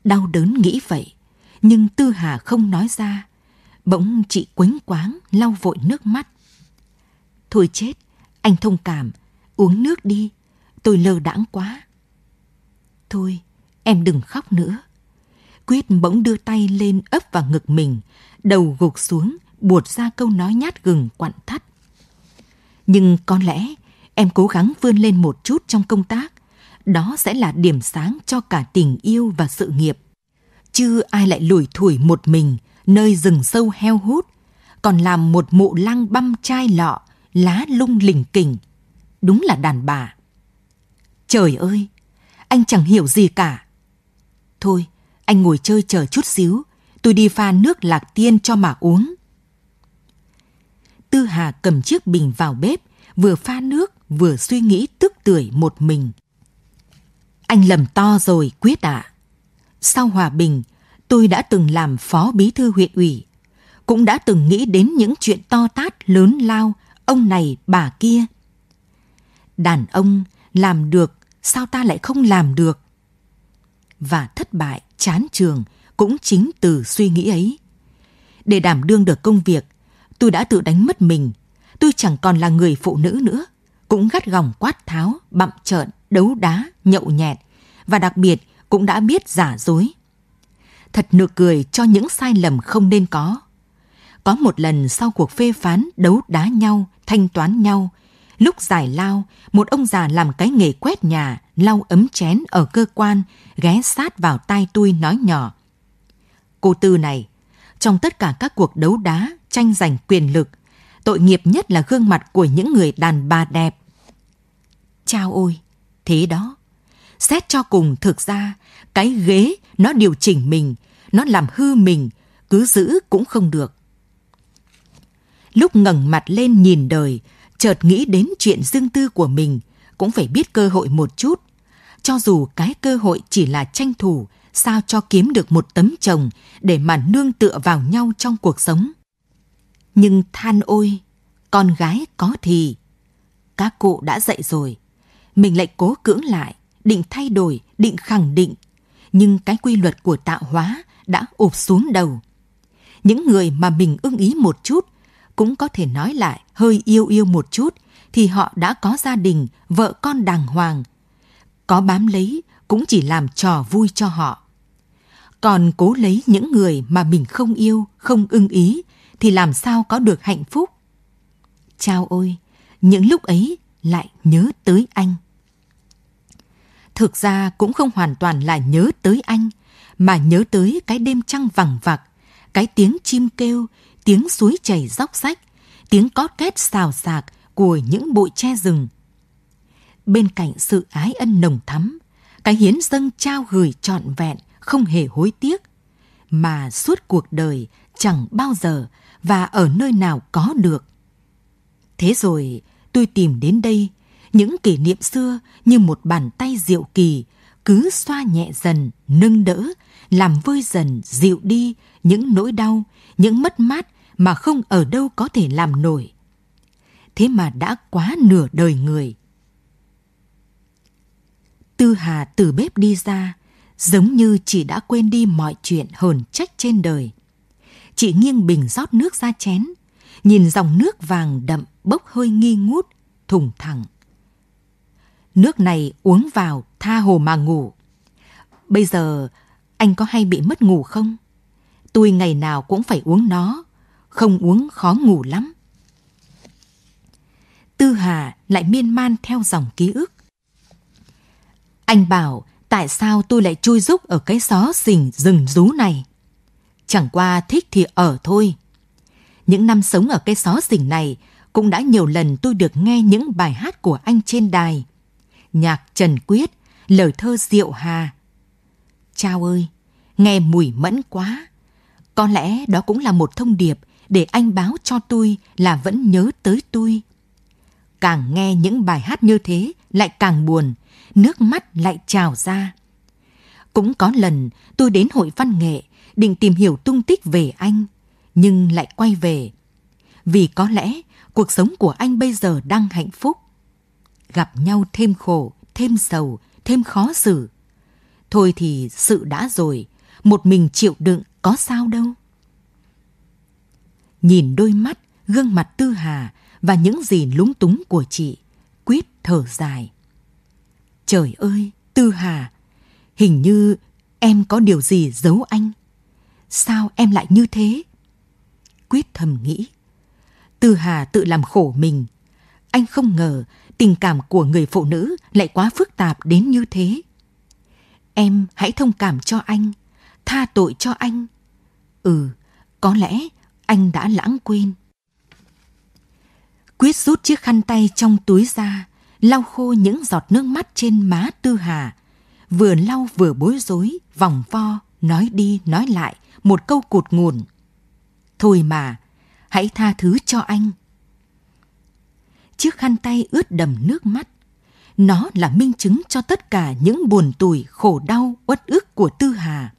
Đau đớn nghĩ vậy, nhưng Tư Hà không nói ra. Bỗng chị quấn quáng lau vội nước mắt. Thôi chết, anh thông cảm, uống nước đi, tôi lơ đãng quá. Thôi, em đừng khóc nữa. Quyết bỗng đưa tay lên ấp vào ngực mình, đầu gục xuống, buột ra câu nói nhát gừng quặn thắt. Nhưng có lẽ em cố gắng vươn lên một chút trong công tác, đó sẽ là điểm sáng cho cả tình yêu và sự nghiệp. Chứ ai lại lủi thủi một mình nơi rừng sâu heo hút, còn làm một mụ lăng băm chai lọ, lá lung lỉnh kỉnh. Đúng là đàn bà. Trời ơi, anh chẳng hiểu gì cả. Thôi, anh ngồi chơi chờ chút xíu, tôi đi pha nước lạc tiên cho mà uống. Tư Hà cầm chiếc bình vào bếp, vừa pha nước, vừa suy nghĩ tức tưởi một mình. Anh lầm to rồi, Quyết ạ. À. Sau hòa bình, tôi đã từng làm phó bí thư huyện ủy, cũng đã từng nghĩ đến những chuyện to tát lớn lao, ông này bà kia. Đàn ông làm được, sao ta lại không làm được? Và thất bại, chán trường cũng chính từ suy nghĩ ấy. Để đảm đương được công việc, tôi đã tự đánh mất mình. Tôi chẳng còn là người phụ nữ nữa, cũng gắt gỏng quát tháo, bặm trợn, đấu đá, nhậu nhẹt và đặc biệt cũng đã biết giả dối thật nực cười cho những sai lầm không nên có. Có một lần sau cuộc phê phán đấu đá nhau, thanh toán nhau, lúc giải lao, một ông già làm cái nghề quét nhà, lau ấm chén ở cơ quan, ghé sát vào tai tôi nói nhỏ. Cô Tư này, trong tất cả các cuộc đấu đá, tranh giành quyền lực, tội nghiệp nhất là gương mặt của những người đàn bà đẹp. Chao ôi, thế đó, xét cho cùng thực ra cái ghế nó điều chỉnh mình, nó làm hư mình, cứ giữ cũng không được. Lúc ngẩng mặt lên nhìn đời, chợt nghĩ đến chuyện riêng tư của mình, cũng phải biết cơ hội một chút. Cho dù cái cơ hội chỉ là tranh thủ, sao cho kiếm được một tấm chồng để mà nương tựa vào nhau trong cuộc sống. Nhưng than ôi, con gái có thì. Các cụ đã dạy rồi, mình lại cố cưỡng lại, định thay đổi, định khẳng định. Nhưng cái quy luật của tạo hóa đã ụp xuống đầu. Những người mà mình ưng ý một chút, cũng có thể nói lại hơi yêu yêu một chút, thì họ đã có gia đình, vợ con đàng hoàng. Có bám lấy cũng chỉ làm trò vui cho họ. Còn cố lấy những người mà mình không yêu, không ưng ý, thì làm sao có được hạnh phúc? Chao ôi, những lúc ấy lại nhớ tới anh. Thực ra cũng không hoàn toàn là nhớ tới anh, mà nhớ tới cái đêm trăng vằng vặc, cái tiếng chim kêu, tiếng suối chảy róc rách, tiếng cót két xào xạc của những bụi tre rừng. Bên cạnh sự ái ân nồng thắm, cái hiến dâng trao gửi trọn vẹn, không hề hối tiếc, mà suốt cuộc đời chẳng bao giờ và ở nơi nào có được. Thế rồi tôi tìm đến đây, những kỷ niệm xưa như một bàn tay diệu kỳ, cứ xoa nhẹ dần, nâng đỡ, làm vơi dần, dịu đi những nỗi đau, những mất mát mà không ở đâu có thể làm nổi. Thế mà đã quá nửa đời người. Tư Hà từ bếp đi ra, giống như chị đã quên đi mọi chuyện hờn trách trên đời. Chị nghiêng bình rót nước ra chén, nhìn dòng nước vàng đậm bốc hơi nghi ngút, thùng thẳng. Nước này uống vào tha hồ mà ngủ. Bây giờ anh có hay bị mất ngủ không? Tôi ngày nào cũng phải uống nó, không uống khó ngủ lắm. Tư Hà lại miên man theo dòng ký ức. Anh bảo tại sao tôi lại chui rúc ở cái xó xình rừng rú này. Chẳng qua thích thì ở thôi. Những năm sống ở cái xó xình này cũng đã nhiều lần tôi được nghe những bài hát của anh trên đài. Nhạc Trần Quyết, lời thơ Diệu Hà. Chao ơi, nghe mùi mẫn quá. Có lẽ đó cũng là một thông điệp để anh báo cho tôi là vẫn nhớ tới tôi. Càng nghe những bài hát như thế lại càng buồn, nước mắt lại trào ra. Cũng có lần tôi đến hội văn nghệ định tìm hiểu tung tích về anh, nhưng lại quay về. Vì có lẽ cuộc sống của anh bây giờ đang hạnh phúc. Gặp nhau thêm khổ, thêm sầu, thêm khó xử. Thôi thì sự đã rồi, một mình chịu đựng có sao đâu. Nhìn đôi mắt, gương mặt tư hà và những gì lúng túng của chị, quyết thở dài. Trời ơi, Tư Hà, hình như em có điều gì giấu anh. Sao em lại như thế? Quyết thầm nghĩ. Tư Hà tự làm khổ mình. Anh không ngờ tình cảm của người phụ nữ lại quá phức tạp đến như thế. Em hãy thông cảm cho anh, tha tội cho anh. Ừ, có lẽ anh đã lãng quên. Quyết rút chiếc khăn tay trong túi ra, lau khô những giọt nước mắt trên má Tư Hà. Vừa lau vừa bối rối, vòng vo, nói đi nói lại một câu cụt nguồn Thôi mà, hãy tha thứ cho anh. Chiếc khăn tay ướt đầm nước mắt. Nó là minh chứng cho tất cả những buồn tủi, khổ đau, uất ức của Tư Hà.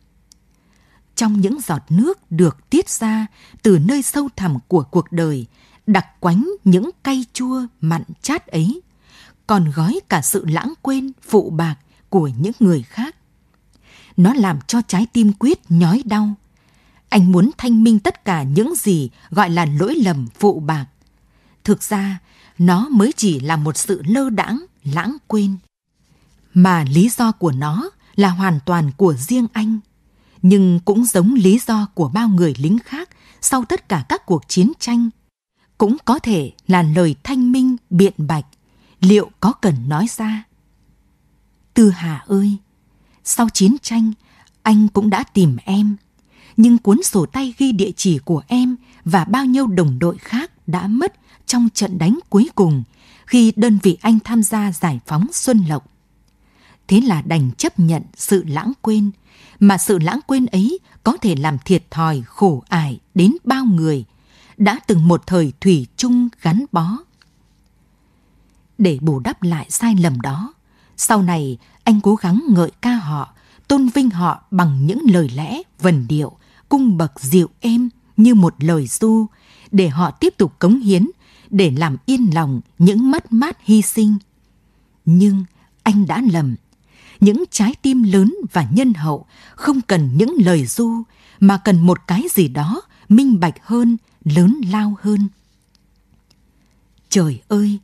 Trong những giọt nước được tiết ra từ nơi sâu thẳm của cuộc đời, đặc quánh những cay chua mặn chát ấy còn gói cả sự lãng quên, phụ bạc của những người khác. Nó làm cho trái tim quyết nhói đau. Anh muốn thanh minh tất cả những gì gọi là lỗi lầm phụ bạc. Thực ra, nó mới chỉ là một sự lơ đãng, lãng quên. Mà lý do của nó là hoàn toàn của riêng anh. Nhưng cũng giống lý do của bao người lính khác sau tất cả các cuộc chiến tranh. Cũng có thể là lời thanh minh, biện bạch liệu có cần nói ra? Tư Hà ơi, sau chiến tranh, anh cũng đã tìm em, nhưng cuốn sổ tay ghi địa chỉ của em và bao nhiêu đồng đội khác đã mất trong trận đánh cuối cùng khi đơn vị anh tham gia giải phóng Xuân Lộc. Thế là đành chấp nhận sự lãng quên, mà sự lãng quên ấy có thể làm thiệt thòi khổ ải đến bao người, đã từng một thời thủy chung gắn bó. Để bù đắp lại sai lầm đó, sau này anh cố gắng ngợi ca họ, tôn vinh họ bằng những lời lẽ, vần điệu, cung bậc dịu êm như một lời du, để họ tiếp tục cống hiến, để làm yên lòng những mất mát hy sinh. Nhưng anh đã lầm. Những trái tim lớn và nhân hậu không cần những lời du, mà cần một cái gì đó minh bạch hơn, lớn lao hơn. Trời ơi!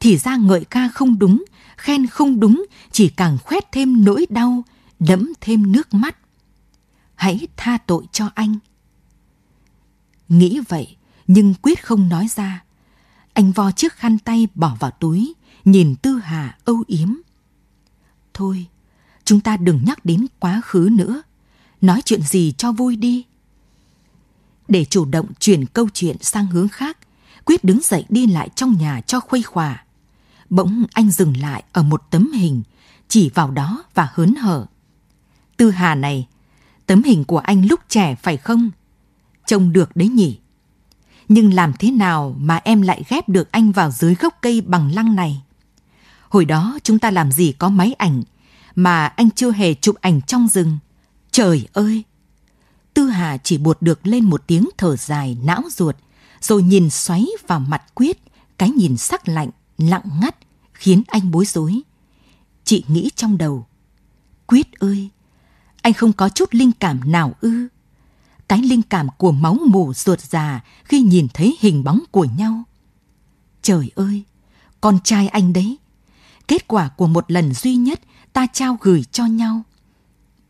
Thì ra ngợi ca không đúng, khen không đúng, chỉ càng khoét thêm nỗi đau, đẫm thêm nước mắt. Hãy tha tội cho anh. Nghĩ vậy, nhưng quyết không nói ra. Anh vo chiếc khăn tay bỏ vào túi, nhìn Tư Hà âu yếm. Thôi, chúng ta đừng nhắc đến quá khứ nữa. Nói chuyện gì cho vui đi. Để chủ động chuyển câu chuyện sang hướng khác, Quyết đứng dậy đi lại trong nhà cho khuây khỏa. Bỗng anh dừng lại ở một tấm hình, chỉ vào đó và hớn hở. Tư Hà này, tấm hình của anh lúc trẻ phải không? Trông được đấy nhỉ? Nhưng làm thế nào mà em lại ghép được anh vào dưới gốc cây bằng lăng này? Hồi đó chúng ta làm gì có máy ảnh mà anh chưa hề chụp ảnh trong rừng. Trời ơi! Tư Hà chỉ buột được lên một tiếng thở dài não ruột, rồi nhìn xoáy vào mặt Quyết, cái nhìn sắc lạnh, lặng ngắt, khiến anh bối rối. Chị nghĩ trong đầu, Quyết ơi, anh không có chút linh cảm nào ư? Cái linh cảm của máu mù ruột già khi nhìn thấy hình bóng của nhau. Trời ơi, con trai anh đấy, kết quả của một lần duy nhất ta trao gửi cho nhau.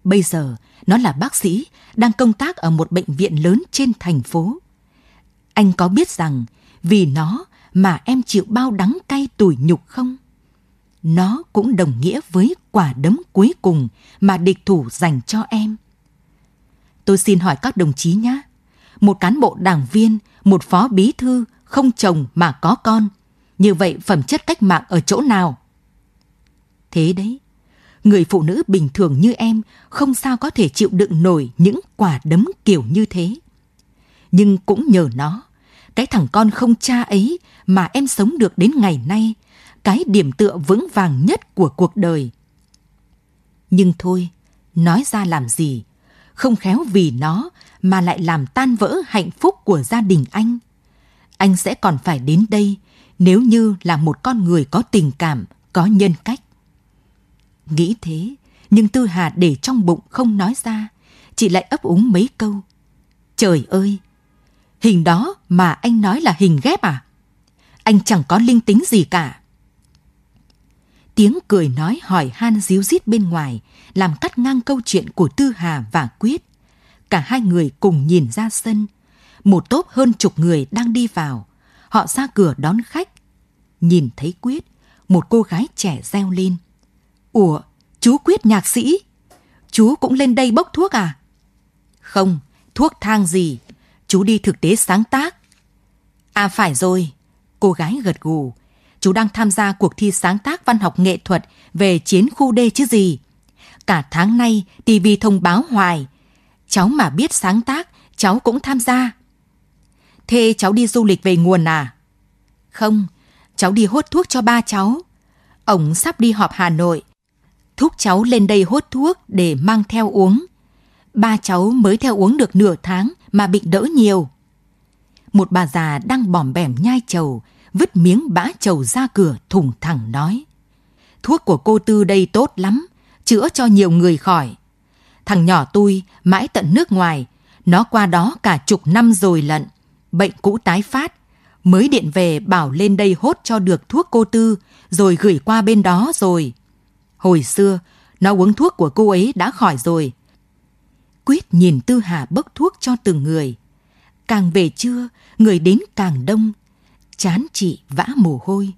Bây giờ, nó là bác sĩ, đang công tác ở một bệnh viện lớn trên thành phố. Anh có biết rằng vì nó mà em chịu bao đắng cay tủi nhục không? Nó cũng đồng nghĩa với quả đấm cuối cùng mà địch thủ dành cho em. Tôi xin hỏi các đồng chí nhé. Một cán bộ đảng viên, một phó bí thư, không chồng mà có con. Như vậy phẩm chất cách mạng ở chỗ nào? Thế đấy, người phụ nữ bình thường như em không sao có thể chịu đựng nổi những quả đấm kiểu như thế. Nhưng cũng nhờ nó, cái thằng con không cha ấy mà em sống được đến ngày nay, cái điểm tựa vững vàng nhất của cuộc đời. Nhưng thôi, nói ra làm gì, không khéo vì nó mà lại làm tan vỡ hạnh phúc của gia đình anh. Anh sẽ còn phải đến đây nếu như là một con người có tình cảm, có nhân cách. Nghĩ thế, nhưng Tư Hà để trong bụng không nói ra, chị lại ấp úng mấy câu. Trời ơi, hình đó mà anh nói là hình ghép à? Anh chẳng có linh tính gì cả. Tiếng cười nói hỏi han díu dít bên ngoài, làm cắt ngang câu chuyện của Tư Hà và Quyết. Cả hai người cùng nhìn ra sân. Một tốp hơn chục người đang đi vào. Họ ra cửa đón khách. Nhìn thấy Quyết, một cô gái trẻ reo lên. Ủa, chú Quyết nhạc sĩ? Chú cũng lên đây bốc thuốc à? Không, thuốc thang gì? Chú đi thực tế sáng tác. À phải rồi, cô gái gật gù. Chú đang tham gia cuộc thi sáng tác văn học nghệ thuật về chiến khu D chứ gì. Cả tháng nay TV thông báo hoài. Cháu mà biết sáng tác, cháu cũng tham gia. Thế cháu đi du lịch về nguồn à? Không, cháu đi hốt thuốc cho ba cháu. Ông sắp đi họp Hà Nội thúc cháu lên đây hốt thuốc để mang theo uống. Ba cháu mới theo uống được nửa tháng mà bị đỡ nhiều. Một bà già đang bòm bẻm nhai trầu, vứt miếng bã trầu ra cửa thùng thẳng nói. Thuốc của cô Tư đây tốt lắm, chữa cho nhiều người khỏi. Thằng nhỏ tôi mãi tận nước ngoài, nó qua đó cả chục năm rồi lận. Bệnh cũ tái phát, mới điện về bảo lên đây hốt cho được thuốc cô Tư, rồi gửi qua bên đó rồi. Hồi xưa, nó uống thuốc của cô ấy đã khỏi rồi. Quyết nhìn Tư Hà bốc thuốc cho từng người. Càng về trưa, người đến càng đông. Chán chị vã mồ hôi.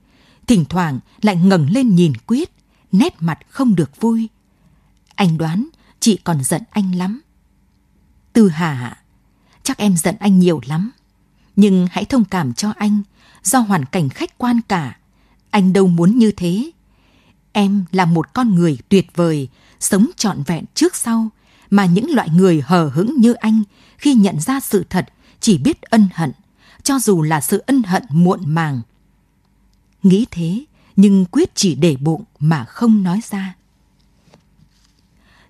Thỉnh thoảng lại ngẩng lên nhìn Quyết, nét mặt không được vui. Anh đoán chị còn giận anh lắm. Tư Hà, chắc em giận anh nhiều lắm. Nhưng hãy thông cảm cho anh, do hoàn cảnh khách quan cả. Anh đâu muốn như thế Em là một con người tuyệt vời, sống trọn vẹn trước sau, mà những loại người hờ hững như anh khi nhận ra sự thật chỉ biết ân hận, cho dù là sự ân hận muộn màng. Nghĩ thế, nhưng quyết chỉ để bụng mà không nói ra.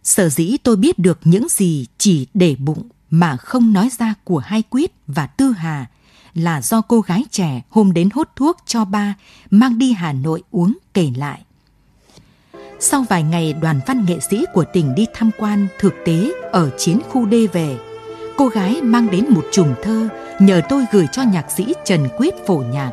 Sở dĩ tôi biết được những gì chỉ để bụng mà không nói ra của hai quyết và tư hà là do cô gái trẻ hôm đến hốt thuốc cho ba mang đi Hà Nội uống kể lại. Sau vài ngày đoàn văn nghệ sĩ của tỉnh đi tham quan thực tế ở chiến khu D về, cô gái mang đến một chùm thơ nhờ tôi gửi cho nhạc sĩ Trần Quyết phổ nhạc.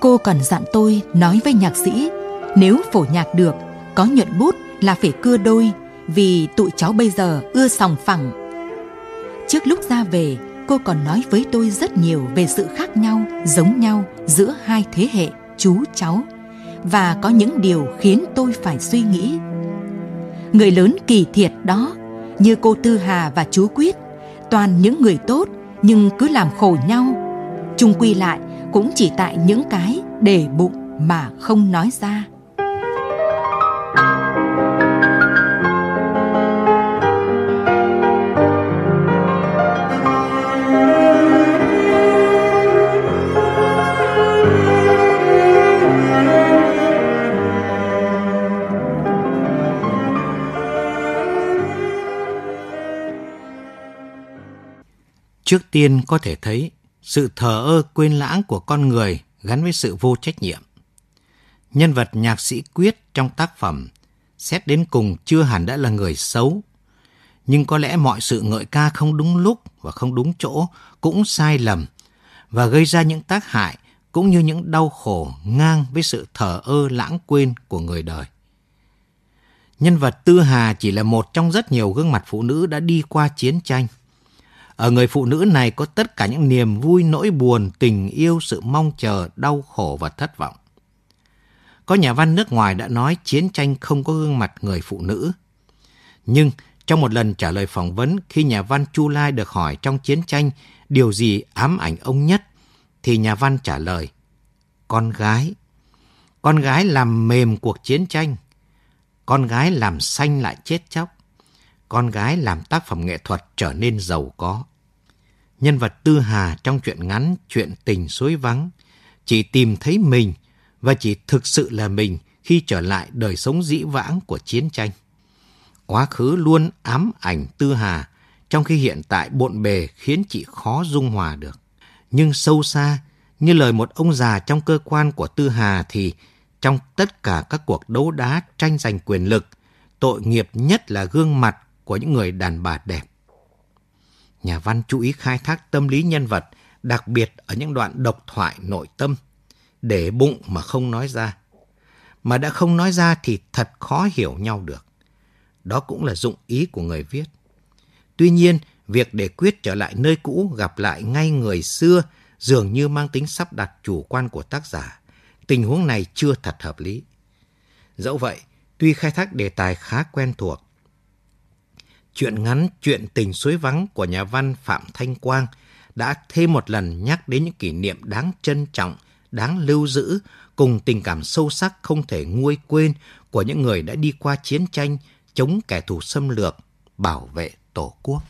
Cô còn dặn tôi nói với nhạc sĩ nếu phổ nhạc được, có nhuận bút là phải cưa đôi vì tụi cháu bây giờ ưa sòng phẳng. Trước lúc ra về, cô còn nói với tôi rất nhiều về sự khác nhau, giống nhau giữa hai thế hệ chú cháu và có những điều khiến tôi phải suy nghĩ. Người lớn kỳ thiệt đó, như cô Tư Hà và chú Quyết, toàn những người tốt, nhưng cứ làm khổ nhau. Chung quy lại, cũng chỉ tại những cái để bụng mà không nói ra. Trước tiên có thể thấy sự thờ ơ quên lãng của con người gắn với sự vô trách nhiệm. Nhân vật nhạc sĩ Quyết trong tác phẩm xét đến cùng chưa hẳn đã là người xấu, nhưng có lẽ mọi sự ngợi ca không đúng lúc và không đúng chỗ cũng sai lầm và gây ra những tác hại cũng như những đau khổ ngang với sự thờ ơ lãng quên của người đời. Nhân vật Tư Hà chỉ là một trong rất nhiều gương mặt phụ nữ đã đi qua chiến tranh. Ở người phụ nữ này có tất cả những niềm vui, nỗi buồn, tình yêu, sự mong chờ, đau khổ và thất vọng. Có nhà văn nước ngoài đã nói chiến tranh không có gương mặt người phụ nữ. Nhưng trong một lần trả lời phỏng vấn khi nhà văn Chu Lai được hỏi trong chiến tranh điều gì ám ảnh ông nhất, thì nhà văn trả lời, con gái. Con gái làm mềm cuộc chiến tranh. Con gái làm xanh lại chết chóc con gái làm tác phẩm nghệ thuật trở nên giàu có. Nhân vật Tư Hà trong truyện ngắn Chuyện tình suối vắng chỉ tìm thấy mình và chỉ thực sự là mình khi trở lại đời sống dĩ vãng của chiến tranh. Quá khứ luôn ám ảnh Tư Hà trong khi hiện tại bộn bề khiến chị khó dung hòa được. Nhưng sâu xa, như lời một ông già trong cơ quan của Tư Hà thì trong tất cả các cuộc đấu đá tranh giành quyền lực, tội nghiệp nhất là gương mặt của những người đàn bà đẹp. Nhà văn chú ý khai thác tâm lý nhân vật, đặc biệt ở những đoạn độc thoại nội tâm, để bụng mà không nói ra. Mà đã không nói ra thì thật khó hiểu nhau được. Đó cũng là dụng ý của người viết. Tuy nhiên, việc để quyết trở lại nơi cũ gặp lại ngay người xưa dường như mang tính sắp đặt chủ quan của tác giả. Tình huống này chưa thật hợp lý. Dẫu vậy, tuy khai thác đề tài khá quen thuộc, Chuyện ngắn Chuyện tình suối vắng của nhà văn Phạm Thanh Quang đã thêm một lần nhắc đến những kỷ niệm đáng trân trọng, đáng lưu giữ cùng tình cảm sâu sắc không thể nguôi quên của những người đã đi qua chiến tranh chống kẻ thù xâm lược, bảo vệ Tổ quốc.